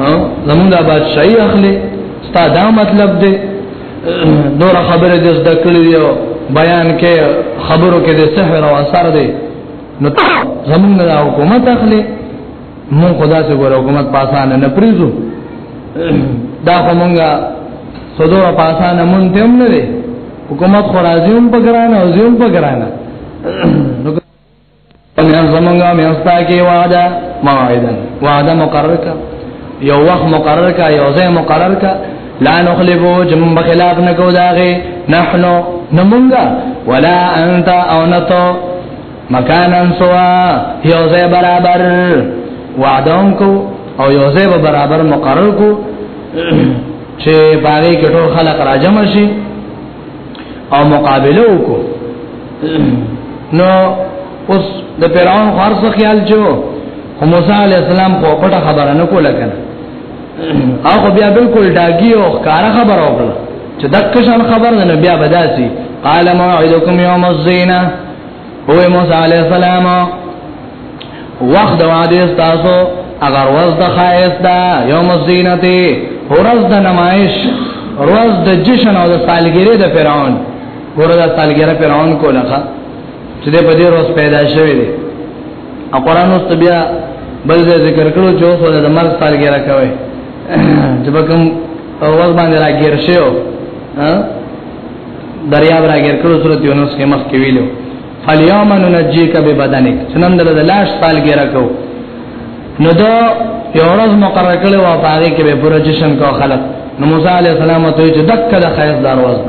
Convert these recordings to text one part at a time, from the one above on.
ها زمونږ د بادشاہي اخلي ستا دا مطلب دی نور خبره دې زده کړې یو بیان کې خبرو کې د سحر او اثر دی نو زمونږ د حکومت اخلي مون خدا سے ګور حکومت پاسانه نه پریزو دا کومګه صدور پاسانه مون ته هم نه دی حکومت خو راځي هم په ګرانه او زیون په ګرانه ومن زمونږه میستا کې وعده موعدا وعده مقرر کا یو وخت مقرر کا یو ځای مقرر کا لا نخلفو جم بخلاف نکو داغه نحنو نمونږه ولا انت او نتو مکانا سوا یو ځای برابر وعده کو او یو ځای برابر مقرر کو چې باغې کې ټول خلک راجم شي او مقابله وکړو نو اوس د فرعون خرڅ خیال جو موسی علی السلام کو پټه خبره نه کوله کنه هغه بیا بالکل داګي او کار خبره وکړه چې دغه شان خبر نه بیا بداسي قال موعدكم يوم الزينه هو موسی علی السلام وخت وعده تاسو اگر ورځ د خایس دا یوم الزینته ورځ د نمایش ورځ د جشن او د سالګری د فرعون ورځ د سالګری فرعون کوله چې د بده ورځ پیدا شوی دی او قران اوس بیا بل ذکر کړو چې اوس د مرګ سالګری کوي چې بکم اول باندې راګیر شو دریاب راګیر کړو سورته یونس کې مخ کې ویلو فاليوم ننجيك ببدنك سنن د لاش سالګره کو نو دا یو ورځ مقرره کړو او باغې کې به پوره جشن کو خلک نو موسی عليه السلام ته چې دک د خیر دار ورځ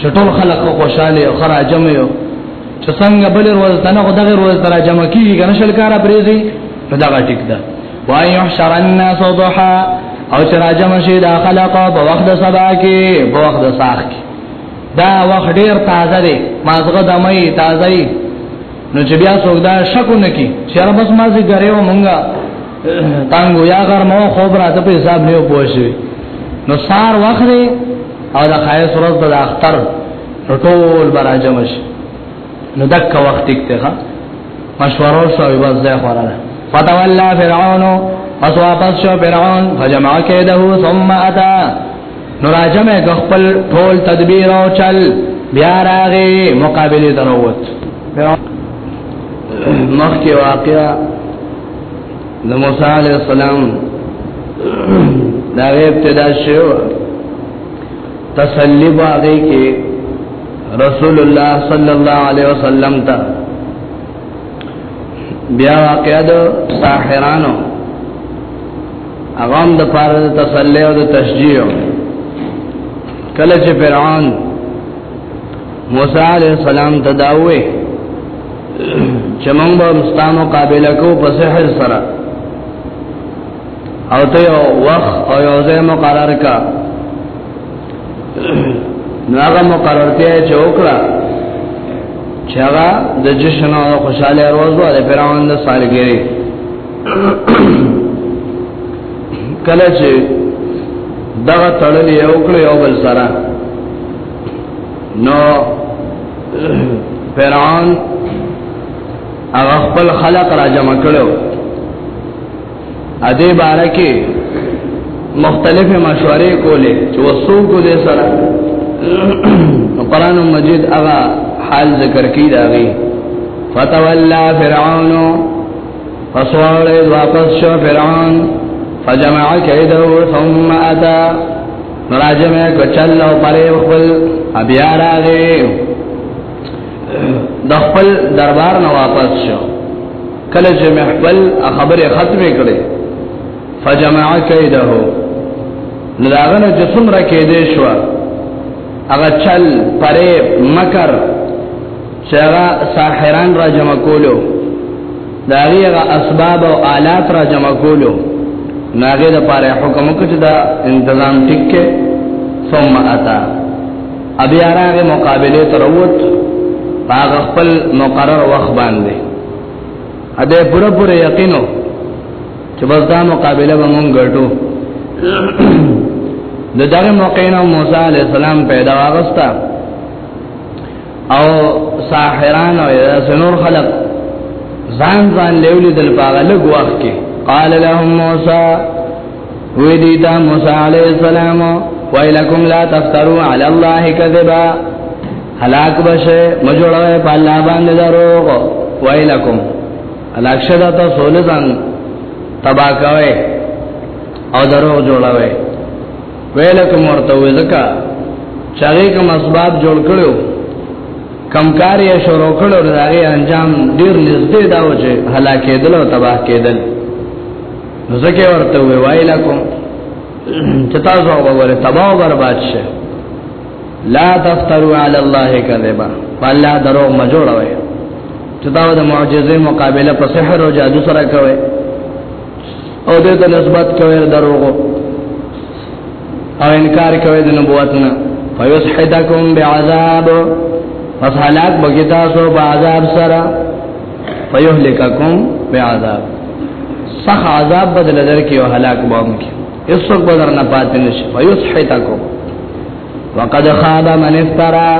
چې ټول خلک خوشاله او خراجم یو چې څنګه بل ورځ تنه خو دغه ورځ تر جمع کیږي کنه شل کار پریزي نو دا ټیک ده وای يحشر الناس ضحى او چې راجم شي دا خلق په وخت سبا کې په وخت ساخ کې دا وخت ډیر تازه دی مازغه د مې تازه ای نو چې بیا څوک دا شکو نه کی چې را بس مازی غره و مونږه تانګو یا غر مو خو برا ته په حساب نه پوښی نو سار وخت دی او دا خایس ورځ د اختر ټول برا جمش نو دک وخت کته ها مشورو شو بس ځای خورا فتولا فرعون پس واپس شو فرعون فجمع کېده ثم اتا نو راجم یې خپل ټول تدبیر او چل بیا راغې مقابله دروت مخکې واقعا د موسی علی السلام دا ابتدا شو تسلی باندې کې رسول الله صلی الله علیه وسلم ته بیا واقعا د ساحرانو اغام د پاره د تسلی او د تشجیع کله چې فرعون موسی علیہ السلام تداوی چې موږ به مستا مقابله کو په سحر سره او ته یو وخت او یو ځای مقرر کا ناغه مقررته چې وکړه چې هغه د جشن او خوشاله ورځ و د فرعون د سالګری کله چې دغه تړلې یو کړو یو بل سره نو فرعون هغه خپل خلق را جمع کړو ا دې باره کې مختلفه مشورې کولې چې وسو کو دې سره قرآن مجید هغه حال ذکر کړي دا غي فتولى فرعون فسوالید واپس شو فرعون فجمع کیده ثم اتا نراجم کچل او پرې خپل بیا راغی د خپل دربار نه واپس شو کله چې محبل خبره ختمه کړې فجمع کیده لداغنه چې څومره کې دې شو هغه چل پرې مکر چې هغه ساحران را جمع کولو دا هغه اسباب او آلات را جمع کولو ناګه د پاره حکم کړ دا تنظیم ټیک ثم اتا ابي هغه مقابله تروت هغه خپل مقرر وخت باندې اده پوره پوره یقینو چې بس دا مقابله به مونږ ګټو د دغه موقع نه موسی عليه السلام پیدا واغستا او ساحران او سنور خلق ځان ځان لیول دل باغ لګ وخت کې قال لهم موسی وی دی تا موسی علیہ السلام ویلکم لا تفتروا علی الله کذبا هلاک بشه مجوړوي په الله باندې دروغ ویلکم هلاک شدا ته سولزان تبا کوي او دروغ جوړوي ویل کوم ورته وې ځکه چاغې کوم اسباب جوړ کړو کم کار یې شروع کړو د هغه انجام ډیر نږدې دا و چې هلاکې دل او تباہ کېدل ځکه ورته وې ویل کوم چې تاسو وګوره تباہ او برباد شي لا تفتروا علی الله کذبا فالله درو مجوړوي چې دا د معجزې مقابله په سحر او جادو سره کوي او دې ته نسبت کوي دروغو او انکار کوي د نبوت نه فیسحتکم بعذاب پس هلاک بگی تاسو با عذاب سرا فیهلککم بعذاب سخ عذاب بدل در کی او هلاک بام کی اس وقت بدر نه پاتې نشي فیسحتکم وقد خاب من افترا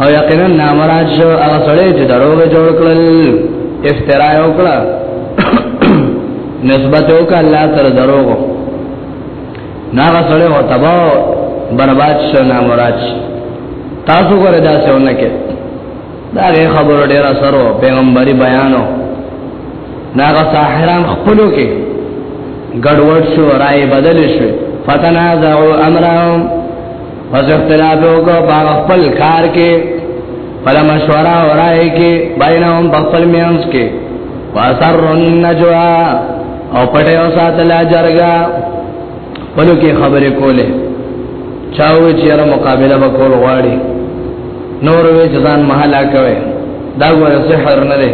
او یقینا نامراد شو هغه سړی چې دروغ جوړ کړل افترا یو کړل نسبت وک الله تر دروغ ناغه سره او تبا برباد شو نه مراد تاسو ګره دا څونه کې دا خبر ډیر اثر او پیغمبري بیانو ناغه ساحران خپلو کې ګډوډ شو راي بدل شو فتنازعوا امرهم پس اختلاف وکړو باغ خپل کار کې پر مشوره اورای کې بینهم خپل میانس کې واسر النجوا او پټه او ساتل جرګا پلو کې خبرې کولې چاو چې را مقابله وکول غواړي نور وې ځان محلا کوي دا ګوره سحر نه دی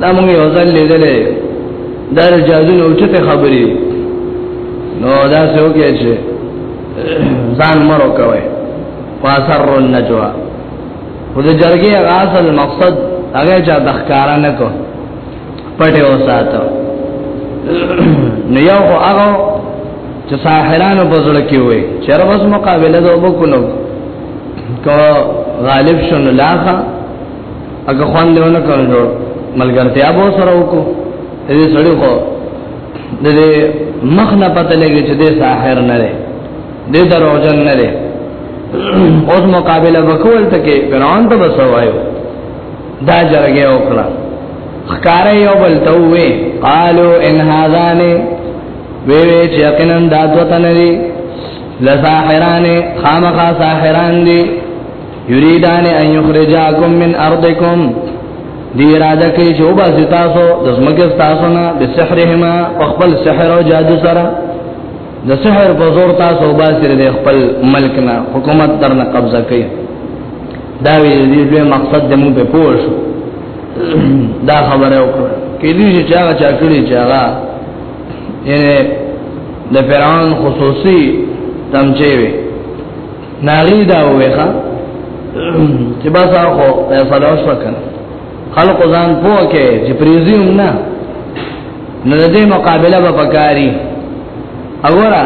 دا موږ یو ځل لیدلې دا جادو نو چته خبرې نو دا څه وکړي چې ځان مرو کوي فاسر النجوا و د جرګې اصل مقصد هغه چا د ښکارا نه کو پټه وساتو نو یو هغه چې ساحرانو په ځړ کې وي چې ربس مقابله د وبکلو کو غالب شون لاخه اګه خوان دیونه کړو جوړ ملګرتیا به سره وکړو دې سړی خو دې مخ نه پته لګي چې دې ساحر نه دی دې دروژن نه دی اوس مقابله وکول ته کې فرعون ته بسوایو دا جرګه وکړه خکار یو بل ته وې قالو ان هاذان وی وی چې یقینا دا دوتنری لساحران خامخا ساحران دي یریدان ان یخرجاکم من ارضکم دی اراده کوي چې وبا تاسو د زمکه تاسو نه د سحرهما خپل سحر او جادو سره د سحر په زور تاسو وبا سره د خپل ملک نه حکومت درنه قبضه کوي دا وی دې مقصد د مو په پوښ دا خبره وکړه کې دې چې هغه چا کړی چې هغه یعنی د فرعون خصوصي تمچوي ناغي دا وېخه چې با سا خو فیصله وشو کنه خلق ځان پوه کې چې پریزیوم نه نو دې مقابله به پکاري اورا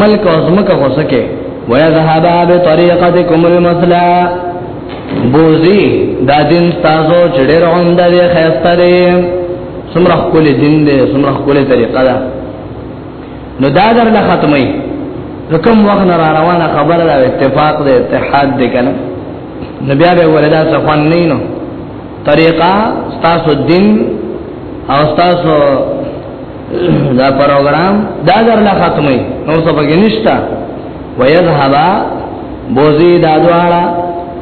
ملک او زمکه هو سکے ويذهب بطريقتكم المثلا بوزي دا دین تاسو چډر عمده دی خیسته دی سمرخ کول دین دی سمرخ کول طریقه ده نو دا در نه ختمي کوم وخت را روانه خبره ده اتفاق ده اتحاد ده کنه نبي هغه ولدا څخوان نه نو طریقه ستاسو دین او ستاسو دا پروګرام دا در نه ختمي نو څه بګی نشتا ويذهبا بوزي دا دواړه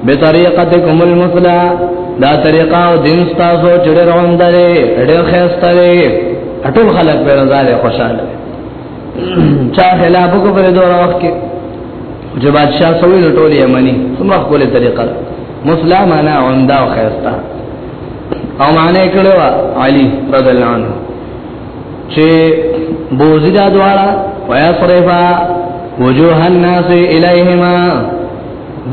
به طریقتکم المثلا دا طریقه او دین تاسو چې ډېر روند لري ډېر خسته لري ټول خلک په رضا لري خوشاله چا خلاف کو پر دوه وخت کې چې بادشاہ سوي ټول یمني څومره کوله طریقه مسلمانه عمدا او خسته او معنی کړو علي رضی الله عنه چې بوزي دا دواړه ويصرفا وجوه الناس اليهما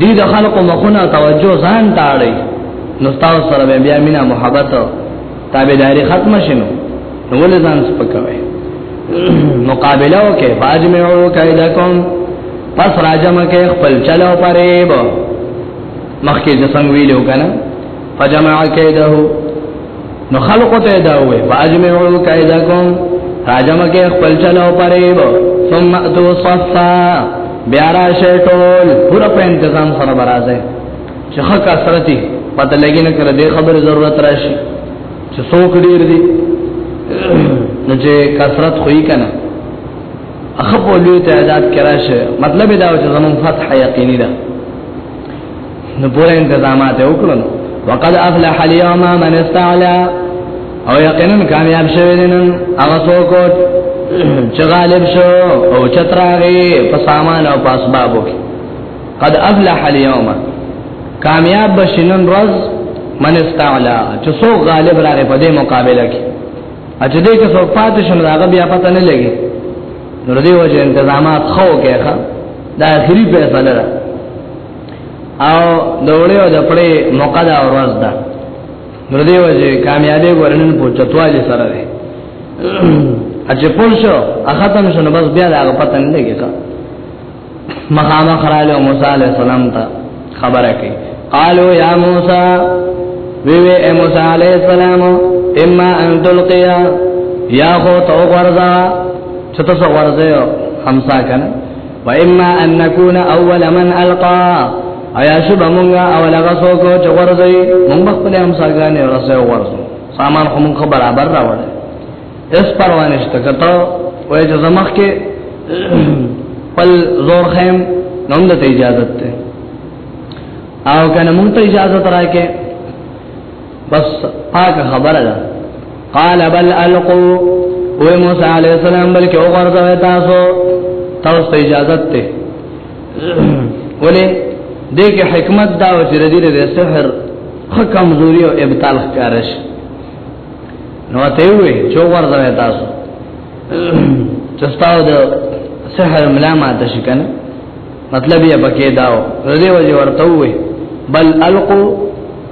دي د خلق مخونه توجه ځان تاړي نو تاسو سره بیا مینا محبت تابعداري ختم شنو نو ول ځان سپکوي مقابله وکي فاجمعو کیدکم پس راجمه کې خپل چلو پرېب مخکې څنګه ویلو کنه فجمع کیده نو خلق ته دا وې فاجمعوا کیدکم راجم کې خپل چلو پرېب ثم اتو صفا بیا را شټول پورا په تنظیم سره برازه چې خه کثرتي پته لګی نه کړ دې خبر ضرورت راشي چې څوک ډیر دي نو چې کثرت خوې کنه اخبو لوی تعداد کراشه مطلب دا چې زمون فتح یقیني ده نو پوره انتظامات وکړل وقد افلح اليوم من استعلا او یقینا کامیاب شوی دین هغه څوک چې غالب شو او چتراغي په سامان او په اسبابو کې قد افلح اليوم کامیاب بشینن روز من استعلا چې څو غالب راغی په دې مقابله کې اته دې کې څو پات شنو هغه بیا پته نه لګي نو دې وجه انتظامات خو کېخه دا اخري فیصله ده او دوړې او د پړې موقع دا ورځ ده نو دی وځي کامیابی ورنن په چتوالي سره ده اچې پول شو اختم شنو بس بیا دا پته نه لګي کا مخامخ رااله موسی عليه السلام ته خبره کوي قالو یا موسی وی وی اے موسی علیہ السلام اما ان تلقیا یا خو تو غرزا چتو سو غرزا همسا کنه واما ان نكون اول من القا ایا شب مونږه اول غسو کو چې ورځي مونږ خپل هم ساګانې ورسه ورسو سامان خو مونږ برابر راوړل اس پروانه شته کته وای چې زمخ کې پل زور خیم نوم د اجازه ته او کنه مونږ ته اجازه تراکه بس پاک خبره ده قال بل القو او موسی علی السلام بلکې او غرزه تاسو تاسو ته اجازه ته ولې دې کې حکمت دا او چې دې دې سحر خه کمزوري او ابطال ښکارش نو ته وې چې غرزه تاسو چې تاسو د سحر ملامت شي کنه مطلب یې پکې داو رضی وجه ورته وې بل القو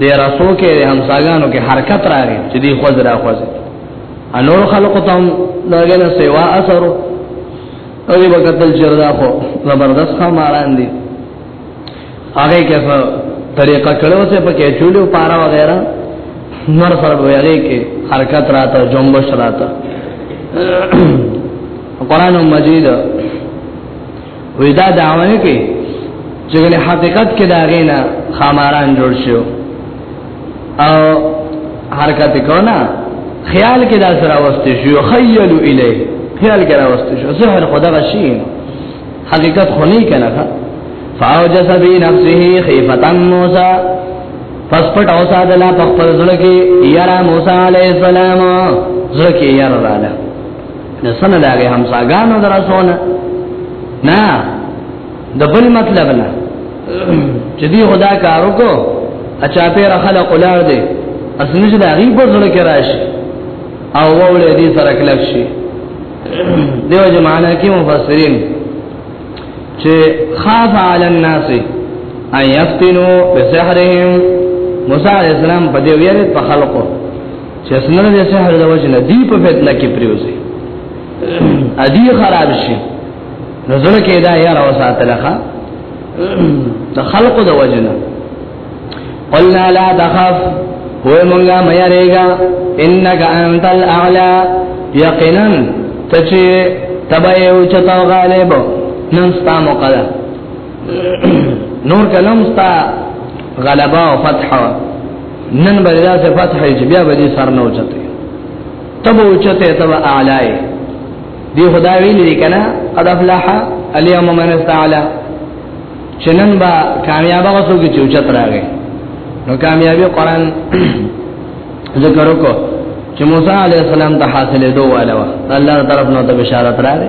د راسو کې د همساګانو کې حرکت راغی چې دی خو زرا خو انور خلق ته هم داګه نه سیوا اثر او دی وکتل چې دا خو زبردست خماران دي هغه کې څه طریقه کړو چې پکې چولو پارا وغیرہ نور سره ویلې کې حرکت راته جنبش راته قرآن مجید وی دا دعوه نه کوي چې له حقیقت کې دا غینا خاماران جوړ شو او حرکت کونا خیال کې دا سره واستې شو خیال الیه خیال کې را واستې شو زهر خدا غشي حقیقت خو نه کنه فاوجس بی نفسه خیفتا موسی پس پټ او ساده لا په خپل ځل کې یارا موسی علی السلام ځکه یار رااله د سن د هغه همساګانو در رسونه نه د بل مطلب نه چې دی خدا کارو کو اچا پیر خلق ولار دی اسنه چې د هغه په ځل کې راشي او وولې دې سره کلک شي دیو جمعنا کې مفسرین چې خاف علی الناس ان یفتنو بسحرهم موسی علیہ السلام په دې ویل په خلقو چې اسنه د سحر د وجه نه دی په فتنه کې پریوزي ادي خراب شي نظر کې دا یې راو ساتلخه د خلق د وجه نه قلنا لا تخف هو مونږه مې رېګا انك انت الاعلى یقینا تچې تبعه او چتاو غالب نن ستا مقدر نور کلم ستا غلبا او فتح نن به دا څه فتح چې بیا به دې سر نه اوچته تب اوچته تب اعلی دی خدا ویل دي کنه قد افلح اليوم من استعلا چنن با کامیاب غوسو کې چوچت راغی نو کامیابی قران ذکر وکړو چې موسی عليه السلام ته حاصلې دوه علاوه الله طرف نو ته بشارت راغی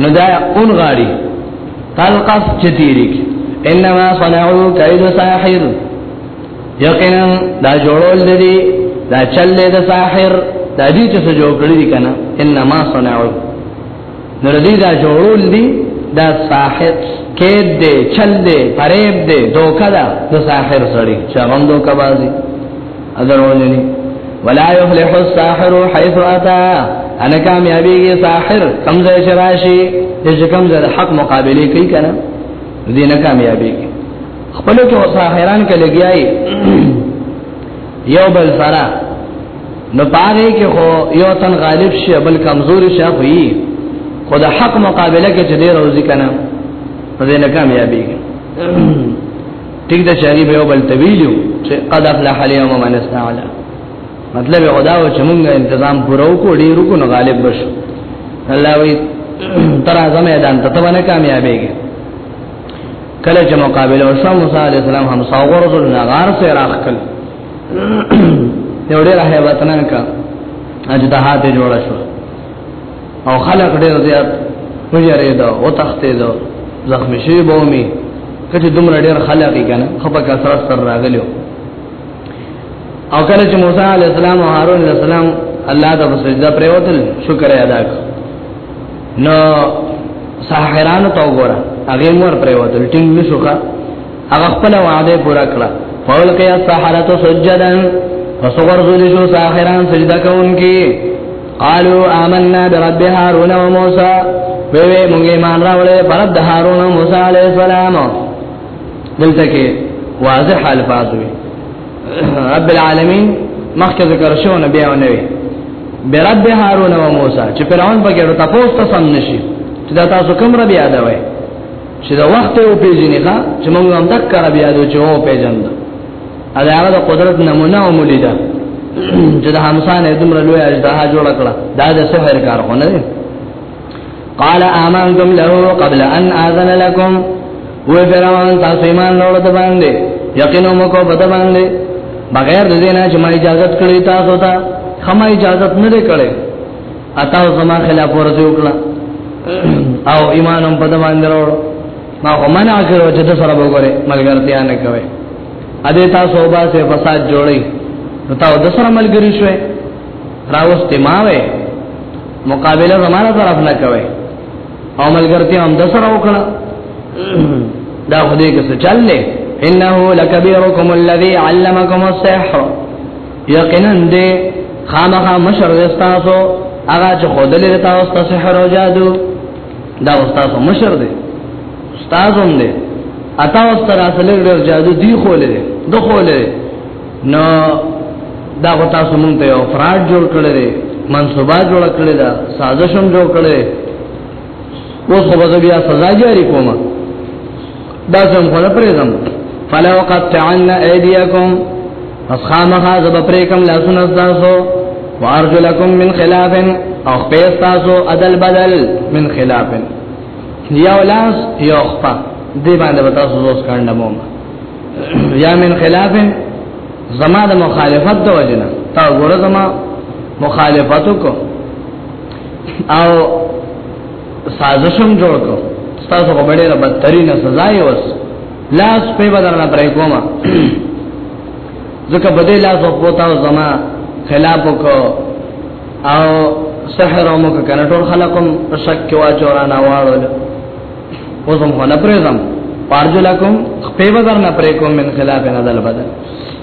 نو دا اون غاری تلقف چتیریک انما صنعو کید ساحر یقینا دا جوړول دی دا چل دی دا ساحر دا دی چې څه جوړ کړی دی کنه انما صنعو نو دی دا جوړول دی دا ساحر کید دی چل دی فریب دی دوکا دا دا ساحر سړی چا غم دوکا بازی ادروجنی ولا يفلح الساحر حيث اتى انا کامیابی ساحر کمزه شراشی چې کمزه حق مقابله کوي کنه دې نه کامیابی خپل کې ساحران کې لګیای یو بل سره نو پاره کې خو یو تن غالب شي بل کمزور شي وي خود حق مقابله کې چې دې روزي کنه دې نه کامیابی ټیک د چاري به بل تویلو چې قد افلح اليوم من استعلا مطلب خدا و چې موږ تنظیم پرو کو ډیر کو نه غالب بشو الله وی تر اعظم میدان ته ته باندې کامیابېږي کله چې مقابله وشو موسی عليه السلام هم صاغور ذل نغار سره راخل یو ډیر هیبتناک اجدها ته جوړ شو او خلق ډیر زیات وجره دا او تخته دا زخم شي بومي کله دومره ډیر خلق کنه خپل کثرت سره راغلو او کله چې موسی علی السلام او هارون علی السلام الله د سجده پریوتل شکر ادا کړ نو ساحران ته وګوره هغه مور پریوتل ټینګ نشوخه هغه خپل وعده پورا کړه فول کیا ساحرته سجدن فصغر ذل شو ساحران سجده کوونکی قالوا آمنا برب هارون و موسی وی وی مونږ ایمان راوړې پر رب هارون او موسی علی السلام دلته کې واضح الفاظ وی رب العالمین مخکې ذکر شو نه بیا نه وی برب هارون و موسی چې فرعون پکې ورته پوسټ سم نشي چې دا تاسو کوم رب یاد وای چې دا وخت یو پیژنې ښا چې موږ هم تک کار بیا دوی چې وو پیژنده دا هغه د قدرت نمونه او ملیدا چې د همسان دومره لوی اجدها جوړ کړه دا د سحر کار خو نه دی قال آمنتم له قبل ان اذن لكم و فرعون تاسو ایمان لوړ ته باندې یقینا مو کو بده باندې بغیر د دې نه چې ما اجازه کړی تاسو ته خما اجازه نه دی کړی اته زما خلاف ورته وکړه او ایمانم په دمان درو ما خو منع کړو چې د سره وګوره ملګرتیا نه کوي اده تاسو وبا سه فساد جوړي نو تاسو د سره ملګری شوي راوست ما وې مقابله زمانه طرف نه کوي او ملګرتي هم د سره وکړه دا خدای کې څه چل لې انه لکبیرکم الذی علمکم السحر یقینا دې خامخا مشر زستاسو هغه چې خودلې تاسو سحر او جادو دا استاد مشر دی استاد هم دی اتا اوس تر اصله ډېر جادو دی خولې د خولې نو دا غو تاسو مونږ ته یو فراډ جوړ کړی دی منصوبه جوړ کړی دا سازش هم جوړ کړی اوس خو بیا سزا جاری کومه دا سم خو نه پرېږدم فلو قطعن ايديكم فخامها زب پرېکم لاسونه تاسو وارجلکم من خلاف او خپیس تاسو عدل بدل من خلاف یو لاس یو خپا دی باندې به تاسو زوس کاندمو یا من خلاف زما د مخالفت د وجنه تا ګوره زما مخالفتو کو او سازشم جوړ کو تاسو په ډېر بدترینه سزا یې وس لاس په بدر نه پرې کوما ځکه بده لاس او پوتاو زما خلاف کو او سحر او مو کنه ټول خلقم شک کې واچو را نه واړل اوس هم نه پرې زم پارجلکم په بدر نه پرې کوم من خلاف نه دل بدر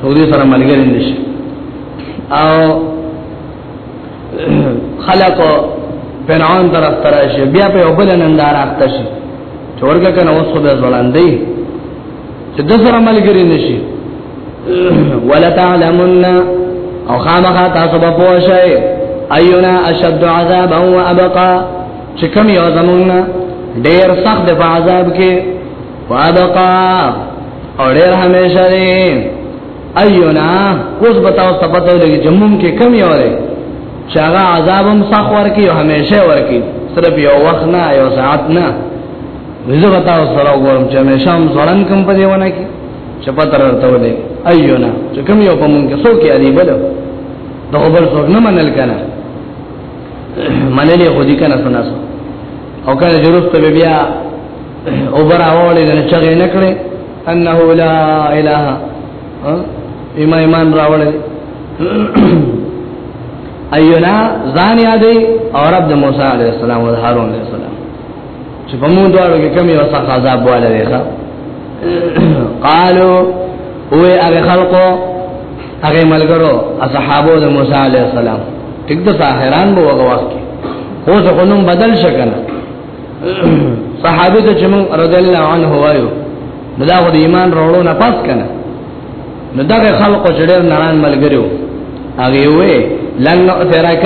سعودي سره ملګری نشي او خلق فرعون طرف تراشي بیا په یو بل نندار اخته شي چې ورګه کنه اوس خو به ځوړاندې چې د سره ملګری نشي ولا تعلمن او خامخا تاسو به پوه شئ ايونا اشد عذابا وابقى چې کوم یو زمونږ ډیر سخت په عذاب کې وابقا او ډیر همیشه دی ایونا اوس بتاو تپتو لګي جمم کې کم یو دی چې هغه عذابم سخ ورکی او همیشه ورکی صرف یو وخت نه یو ساعت نه زه بتاو سره وګورم چې همیشه هم ځلن کم په دیونه کې چې پتر ورته ولې ایونا چې کم یو په مونږ کې څوک یې دی بل دا خبر څوک نه منل کنه منلې خو دې کنه سناسو او کنه ضرورت ته بیا او براوړې نه چغې نه کړې انه لا اله اما ایمان راوړې ایونا ځان یادې او رب د موسی عليه السلام او هارون عليه السلام چې په موږ دواړو کې کمی وسه عذاب واله دی ښا قالو او هغه خلقو هغه ملګرو اصحابو د موسی عليه السلام ټیک د ساحران بو هغه وخت کې خو ځکه نوم بدل شکنه صحابي ته چې موږ رضی الله عنه وایو نو دا غو د ایمان وروړو نه پاس کنه نو دا خلکو چې ډېر ناران ملګریو هغه وې لن نؤثرک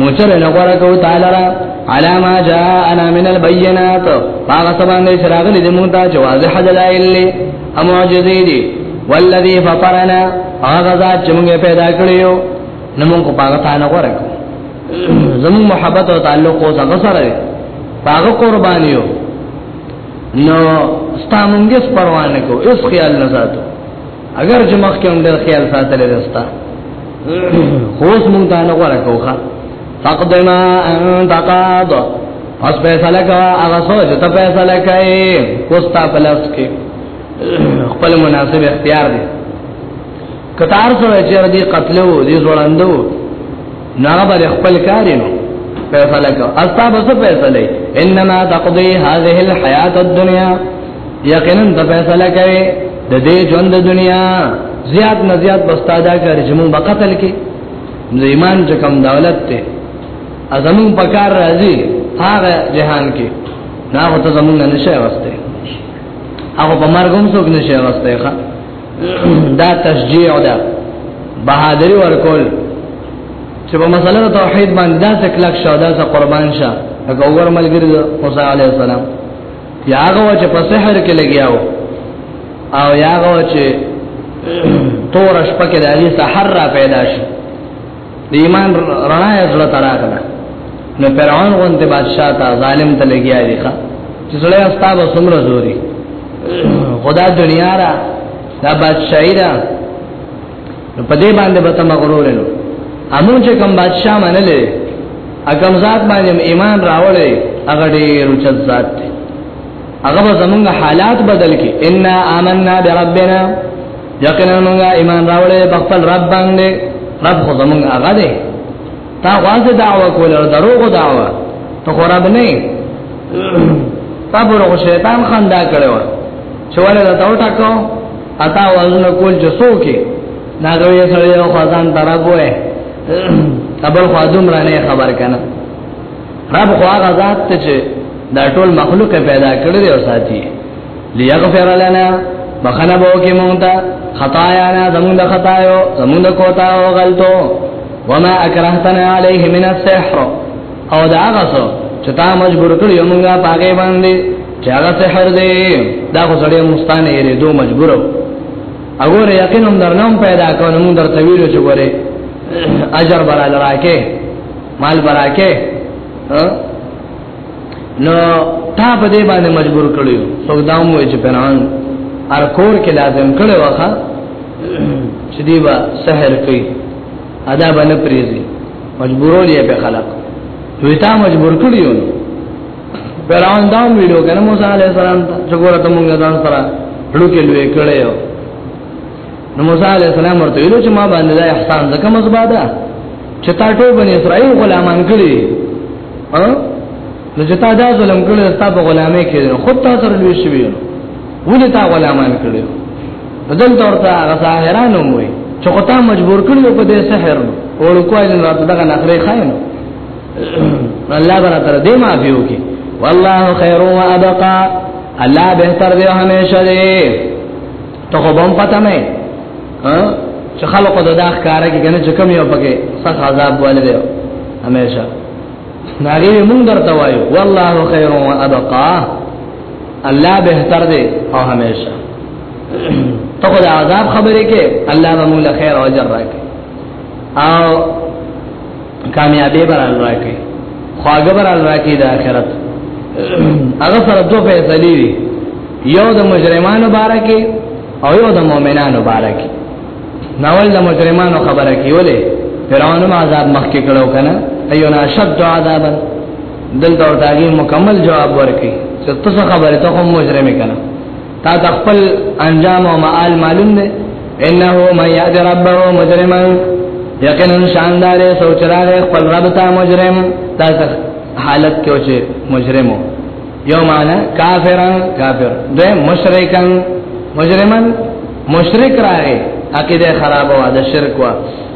موچر نه غوړه کو تعالی را علامه جاءنا من البينات هغه سبا نه شراغلي د مونږ ته جواز حجلائل امعجزي دي والذي فطرنا هغه ذات چې موږ پیدا کړیو نو موږ په هغه ثانه غوړه کو زمو محبت او تعلق او زغه سره دی هغه قربانیو نو ستامونګه پروانه کو اس خیال نه ساتو اگر چې مخ کې هم ډېر خیال ساتل رستا خوس مونږ دا نه غواړو کوخه فقد ما انت قاض پس فیصله کا هغه سوچ ته فیصله کوي کوستا پلس کې خپل مناسب اختیار دی کتار سو چیر دی قتلو دی زړندو ناغه بر خپل کارینو فیصله کو استا بس فیصله انما تقضي هذه الحیات الدنیا یقینا د فیصله کوي د دې ژوند د دنیا زیات نه زیات بستا دا کار چې موږ بقتل کې د ایمان چې کم دولت ته ازمون پکار راځي هغه جهان کې نه هوته زمونږ نشه واسطه هغه په مرګ هم څوک نشه واسطه ښه دا تشجیع ده بهادری ورکول چې په مسله توحید باندې دا تکلک شو دا قربان شه هغه اور ملګری موسی علی السلام یا هغه چې په سحر کې لګیاو او یا هغه چې تور شپه کې د علی سحر را پیدا شي د ایمان رڼا یې زړه تراغله نو فرعون غونته بادشاہ ته ظالم ته لګیا دی ښا چې زړه استاد سمره زوري خدا دنیا را دا بادشاہی را نو په دې باندې به تم غرور نو امو چې کوم بادشاہ منلې اګم ذات باندې ایمان راوړې هغه ډېر چت ذات دی هغه زمونږ حالات بدل کې ان آمنا بربنا یقینا موږ ایمان راوړې په خپل رب باندې رب خو زمونږ هغه دی تا غواړې دعوه کول او دروغ دعوه ته خو رب نه تا برو شیطان خندا کړو چې ولې دا ټاو ټاکو اتا وزن کول چې سوکي ناګوي سره یو خزان درابوې ابل خادم را نه خبر کنه رب خو هغه ذات ته چې دا ټول مخلوق پیدا کړی او ساتي ليغفر لنا بخنه بو کې مونږ ته خطايا نه زمونږ د خطايو زمونږ د کوتا او غلطو وما اکرهتنا عليه من السحر او دا هغه څه چې تا مجبور کړی مونږه پاګې باندې چې هغه سحر دی دا خو سړی مستانه یې دوه مجبور اګوره یقین هم درنوم پیدا کړو نو درته ویلو چې ګوره اجر برا لراکه مال براکه نو تا په دې باندې مجبور کړیو څوک دا مو چې فرعون هر کور کې لازم کړي واخا چې دی با سحر کوي ادا باندې پریزي مجبورول یې په خلق وی تا مجبور کړیو فرعون دا ویلو کنه موسی علی السلام ته چې ګوره ته مونږ ځان سره لوکې لوي کړیو نو موسی علی السلام ورته ویلو چې ما باندې دا احسان زکه مزبا ده چې تا ټول بنی اسرائیل غلامان کړی ها نو چې تا دا ظلم کړی ستا په غلامه کې خود تا سره لوي شوی نو ولې تا غلامان کړی بدل تور ته هغه ساحرانو موي چې خو تا مجبور کړی په دې سحر او لکوایل نه راته دغه نخره خاين الله برا تر دې ما پیو کې والله خير وابقا الله بهتر دی همیشه دی ته خو بم پته نه ها چې خلکو د داخ کارا کې کنه چې کم یو پکې سخت عذاب والي دی همیشه ناغي مونږ درته وایو والله خیر و ابقا الله بهتر دی او همیشه ته خو د عذاب خبرې کې الله به موږ له خیر او اجر راکړي او کامیابی برال راکې خواګه برال راکې د آخرت هغه سره دوه فیصلې وي یو د مجرمانو باره کې او یو د مؤمنانو باره کې ناول د مجرمانو خبره کې ولې فرعون ما عذاب مخ کې کړو کنه ایونا شد عذابا دلته ورته مکمل جواب ورکړي چې تاسو خبره ته هم مجرمه کنه تا تخپل انجام او معال معلوم دی انه من یاد ربه مجرما یقینا شاندار سوچ راغی خپل رب ته مجرم تا حالت کې اوچه مجرمو یو معنا کافرن کافر دوی مشرکان مجرمن مشرک راغی عقیده خراب وا د شرک وا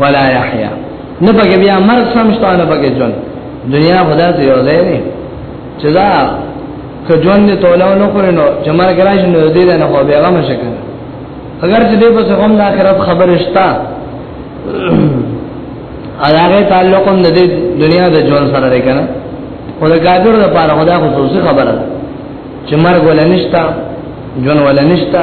ولا يحيى نه پکې بیا مرګ سمشته نه پکې ژوند دنیا خدا ته یو ځای نه چې دا که ژوند ته تولاو نه کړی نو چې مرګ راشي نو دې نه خو بیا غم شي کنه اگر چې دې په څه هم د آخرت خبره شته هغه تعلق هم د دنیا د ژوند سره لري کنه او د کافر لپاره خدا خصوصي خبره چې مرګ ولا نشتا ژوند ولا نشتا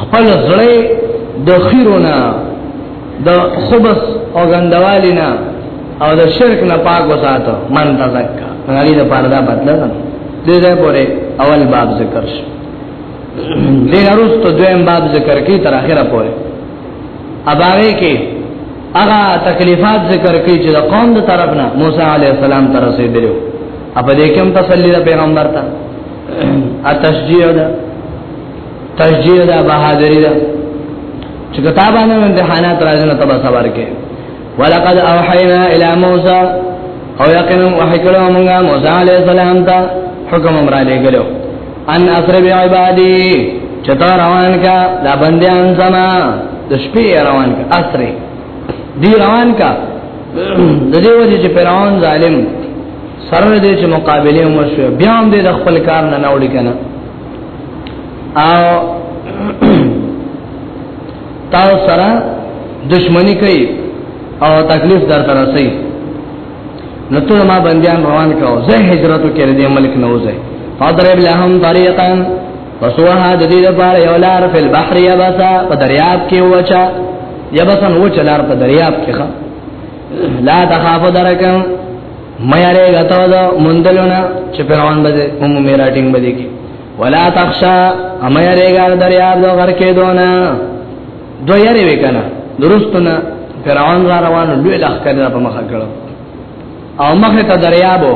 خپل زړه د خیرونه د خبس او غندوالینا او د شرک نه پاک وساته من تزکا هغه د پاره دا بدل نه دې ده پورې اول باب ذکر شو دې وروسته دویم باب ذکر کی تر اخره پورې اباوی کې هغه تکلیفات ذکر کی چې د قوم د طرف نه موسی علی السلام تر رسیدلو اپ دې کوم تسلی د پیغمبر ته ا تشجیع ده تشجیع دا بہادری دا چې کتابه نه امتحانات راځي نو تبا صبر کې ولقد اوحینا الی موسی او یقینا وحی کړو موږ موسی علیہ السلام ته حکم امر علی ګلو ان اسر بعبادی چتا روان کا دا بندیان زما د شپې روان کا اسر دی روان کا د دې وجه چې فرعون ظالم سره دې چې مقابله مو شو بیا هم دې د خپل کار نه نوړي کنه او تاو سره دشمنی کوي او تکلیف در ترسي نو ته ما بنديان روان کاو زه هجرت وکړ دې ملک نه وځه فضرب لهم طريقا فسوها د دې لپاره یو لار په بحر یبسا په دریاب کې وچا یبسن وچلار په دریاب کې ښه لا تخاف درکم مې یاره غتاو دا مندلونه چې فرعون به کوم مې راټینګ بده کی ولا تخشا اما یاره غار دریاب دا غر کې دونه دو یاره وکنه درستونه فرعون را روانو لوی لخ کړه په مخه کړه او مخه ته دریابو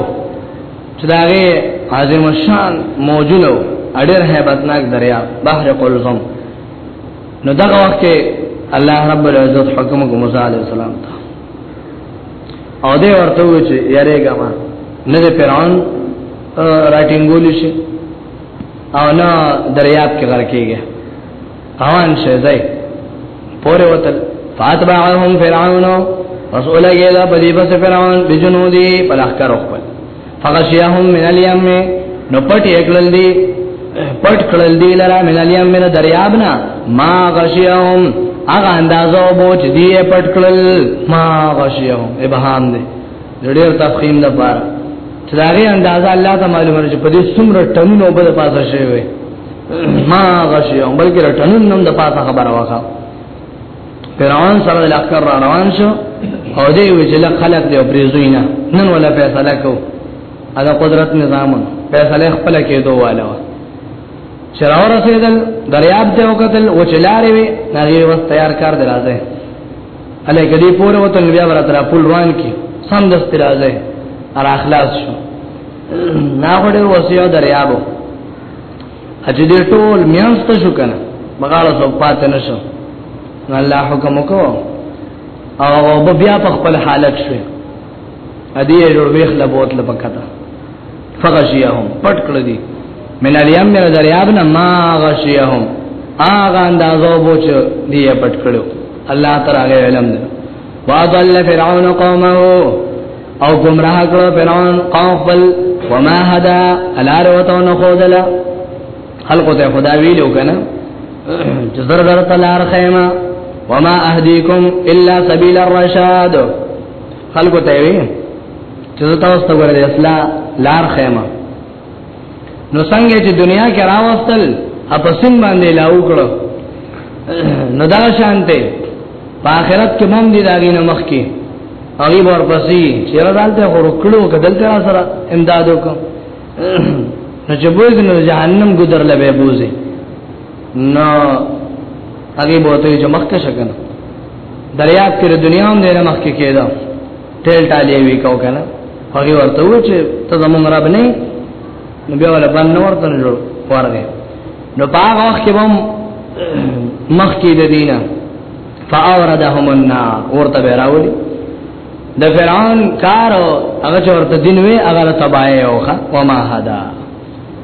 چې داغه عظیم شان موجودو اډر هیبتناک دریا بحر قلزم نو دغه وخت الله رب العزت حکم کو موسی علیہ السلام ته او دې ورته و چې یاره ګما نه دې فرعون راټینګول شي او نه دریاب کې غر کېږي روان شي ځای پورې وتل فاتبعهم فرعون رسول الله په دې بس فرعون بجنودي په لخر خپل فغشيهم من اليم نو پټ یکلل دی پټ کړل دی لرا من اليم من دریابنا ما غشيهم هغه اندازو بوج دی پټ کړل ما غشيهم ابهام دی ډېر تفخیم نه پار چې داغه اندازه الله ته معلومه چې په دې څومره ټنونو په پاسه شوی ما غشيهم بلکې ټنونو د پاسه خبره وکړه فرعون سره د لخر را روان شو او دې وجل خلق دې پریزوینا نن ولا فیصله کو دا قدرت نظام فیصله خپل کې دوه والو چراور رسیدل دریاب ته وکتل او چلارې وی هغه وس تیار کار درازه اله کدی پوره وته بیا ورته را پول روان کی سم دست درازه ار اخلاص شو نا وړه وسیو دریابو چې دې ټول میانسته شو کنه مغاله سو پات نه شو الله حکم کو او بیا په خپل حالت شو ادي جوړ ویخ لا بوت لا پکتا فغشيهم پټ کړ دي من الیم من دریاب نه ما غشيهم اغه اندازو بوچ دی پټ کړو الله تعالی علم ده واضل فرعون قومه او گمراه کړو فرعون قوم خپل وما هدا الار وتو نه خودل خلق ته خدا ویلو کنه جزر در تلار خیمه وما اهديكم الا سبيل الرشاد خلق ته وی چې تاسو ته ورته اصلاح لار خیمه نو څنګه چې دنیا کې راوستل اپسین باندې لاو کړو نو دا شانته په آخرت کې مم دي داګې نه مخ کې هغه ور پسې چې راځلته ورکړو کدل تر سره امداد وکړو نو چې بوز نو جهنم ګذر لبه بوزي نو هغه بوته چې مخ کې شکنه دریاب کې دنیا هم دې مخ کې کېده ټیل ټالی وی کو کنه هغه ورته و چې ته زمونږ رب نه نو بیا ولا باندې ورته نه جوړ ورغه نو پاغه وخت کې هم مخ کې د دینه فاوردهم النار ورته راولي د فرعون کار هغه چې ورته دین وی هغه تبای اوخه و ما هدا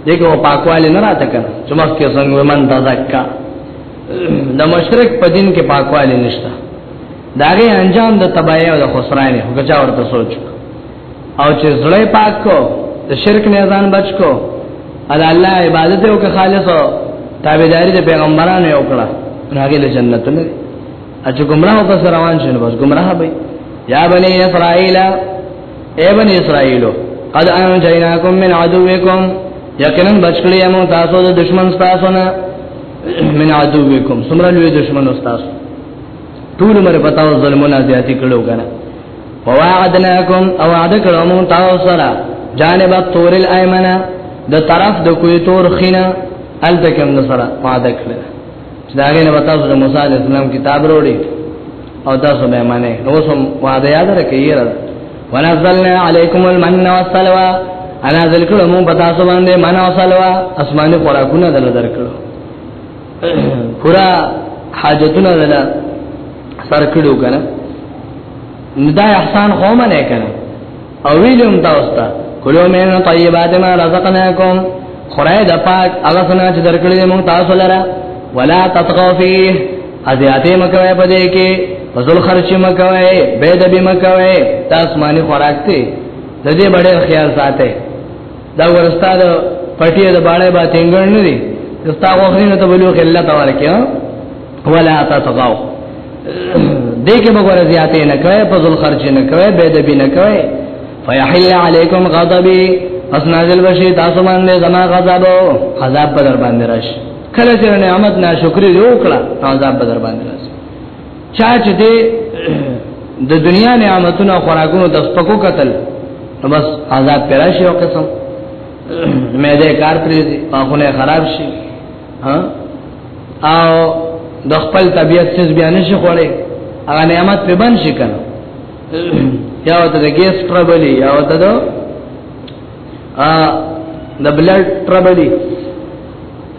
دغه پاکواله نه راته کنه چې مخ کې څنګه من تزکا د مشرک په دین کې پاکواله نشته داغه انجام د تباہی او د خسران هو کچا ورته سوچ او چې زړه پاک کو د شرک نه ځان بچ کو ال الله عبادت او که خالص او تابعداري د پیغمبرانو یو کړه راګل جنت نه اچ گمراه په سر روان شنه بس گمراه به یا بنی اسرائیل اے بنی اسرائیلو قد انجیناکم من عدوکم یقینا بچکلی امو تاسو د دشمن تاسو نه من عدوکم سمرا لوی دشمن تاسو ټول عمر پتاو ظلمونه زیاتی کړو کنه فوعدناکم او وعد کړو مون تاسو سره جانب الطور الایمنه د طرف د کوی تور خینا التکم نصر وعده کړل چې دا غینه وتا سره موسی علی السلام کتاب وروړي او تاسو به معنی نو سم وعده یاد راکې یره ونزلنا علیکم المن والسلوى انا ذل کړه مون پتا سو باندې من او سلوى اسمانه خوراکونه دل درکړو پورا حاجتونه ولا سر کړو کنه دا احسان خو منه کنه او ویلم تاسو ته کلو من طیبات ما رزقناکم خورای د پاک هغه څنګه چې درکړې موږ تاسو لره ولا تطغوا فيه ازیاته مکوي پدې کې فضل خرچ مکوي بيد به مکوي تاسو مانی خوراک ته د دې بڑے خیال ساته دا ورستا د پټي د باړې با تنګړ نه دي ستا غوښنی نه ته بلو خلا ته ورکه ولا تطغوا دې کې مګور زیاتې نه کوي په ذل خرج نه کوي به د بنه کوي فیحل علیکم غضبی پس نازل بشي تاسو باندې زما غضب عذاب په در باندې راشي کله چې نعمت ناشکری وکړه عذاب په در باندې راشي چا چې دې د دنیا نعمتونو خوراکونو د سپکو قتل بس عذاب پیرا شي او قسم مې دې کار پرې دي پاخونه خراب شي ها او د خپل طبيعت څخه بیا نشي خوړې هغه نعمت په بند شي کنه یا ته د ګیس ټربلې یا ته د ا د بلډ ټربل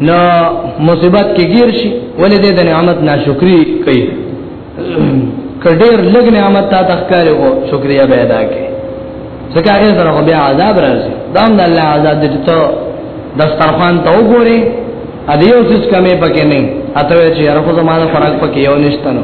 نو مصیبت کې گیر شي ولې دې د نعمت ناشکری کوي کډیر لګ نعمت تا تخکار او شکریا به ادا کې ځکه هغه سره بیا عذاب راځي دا هم د الله عذاب دې ته دسترخوان ته وګوري ا دې اوس کمې پکې نه اته چې هر خو زمانه فرق پکې یو نشته نو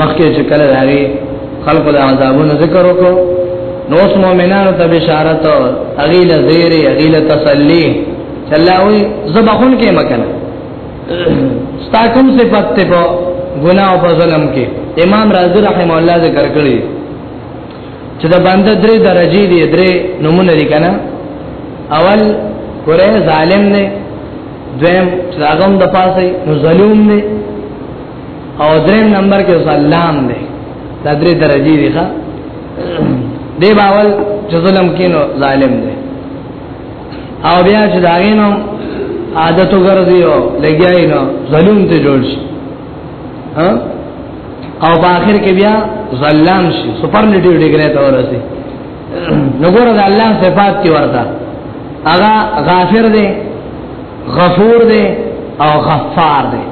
مخکې چې کله داوی خلق د عذابونو ذکر وکړو نو اوس مؤمنانو ته بشارت اغیل زیری اغیل تسلی چلاوی زبخون کې مکنه ستا کوم صفات ته په ګناه او ظلم کې امام رازی رحم الله ذکر کړی چې دا باندې درې درجه دي درې نمونه دي کنه اول کره ظالم نه دویم چې هغه د پاسه نو ظلم نه او دریم نمبر کې ظلام دی دا درې درجه دي ښا دی باول چې ظلم کینو ظالم دی او بیا چې دا غینو عادت وګرځي او لګیای نو ظلم ته جوړ شي ها او په اخر کې بیا ظلام شي سپرلیټیو ډیګری ته ورسي نګور د الله صفات کې ورته هغه غافر دی غفور دی او غفار دی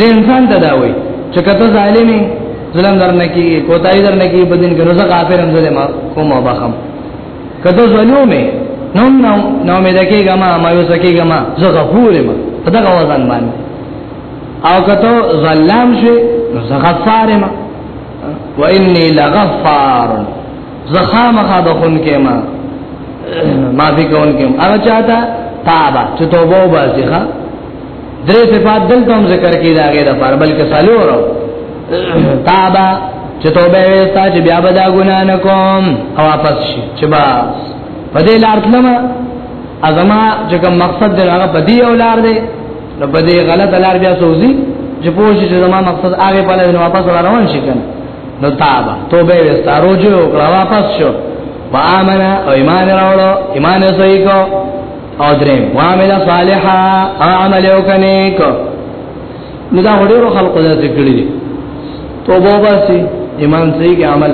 د انسان ته دا وایي چې کته ظالمي ظلم درنه کی کوتای درنه کی بدین کې روزه غافر هم زده ما کوم او بخم کته ظلمي نو نو نو مې دکېګه ما ما یو سکېګه ما زه غفور ما دا غوازان باندې او کته ظلم شي زه غفار ما و انی لغفار زخام خادخون کې ما معافي کون کې هغه چاته تابا چې توبه وباسي ښا درې صفات دلته هم ذکر کړي دا غیر پر بلکې سالور تابا چې توبه وستا چې بیا بدا ګنا نه کوم او واپس شي چې بس په دې لار تلم ازما چې کوم مقصد دی هغه بدی او لار دی نو په دې غلط لار بیا سوزي چې پوه شي چې زما مقصد هغه په لاره واپس را روان شي کنه نو تابا توبه وستا روجو کړه واپس شو وامنا او ایمان راوړو ایمان صحیح کو او دریم وامل صالحا عمل وکنیک نو دا وړو خلقو دا ذکر دي توبه واسي ایمان صحیح کې عمل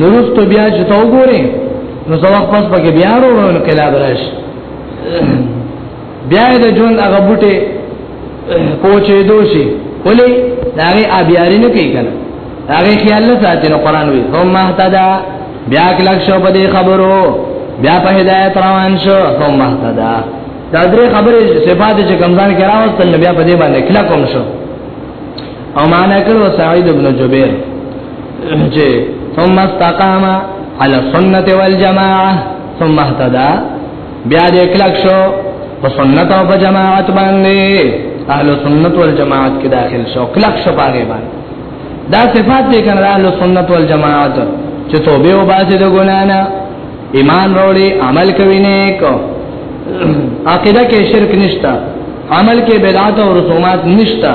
نورستو بیا چې تو ګوري نو زه وخت پس پکې بیا ورو انقلاب راشي بیا د ژوند هغه بوټي پوچې دوشي ولې داغه ابياري نه کوي کنه داغه خیال نه ساتي نو قران وي ثم اهتدى بیا کلک شو په دې خبرو بیا په هدایت روان شو ثم اهتدى دا درې خبرې صفات چې کمزان کې راوستل نو بیا په دې باندې کلک هم شو او معنا کړو سعید ابن جبیر چې ثم استقام على السنه والجماعه ثم اهتدى بیا دې کلک شو په سنت او په جماعت باندې اهل سنت والجماعت کې داخل شو کلک شو باندې باندې دا صفات دې کنه اهل سنت والجماعت چې توبه او باسي د ګنا نه ایمان وروړي عمل کوي نیک عقیده کې شرک نشتا عمل کې بدعت او رسومات نشتا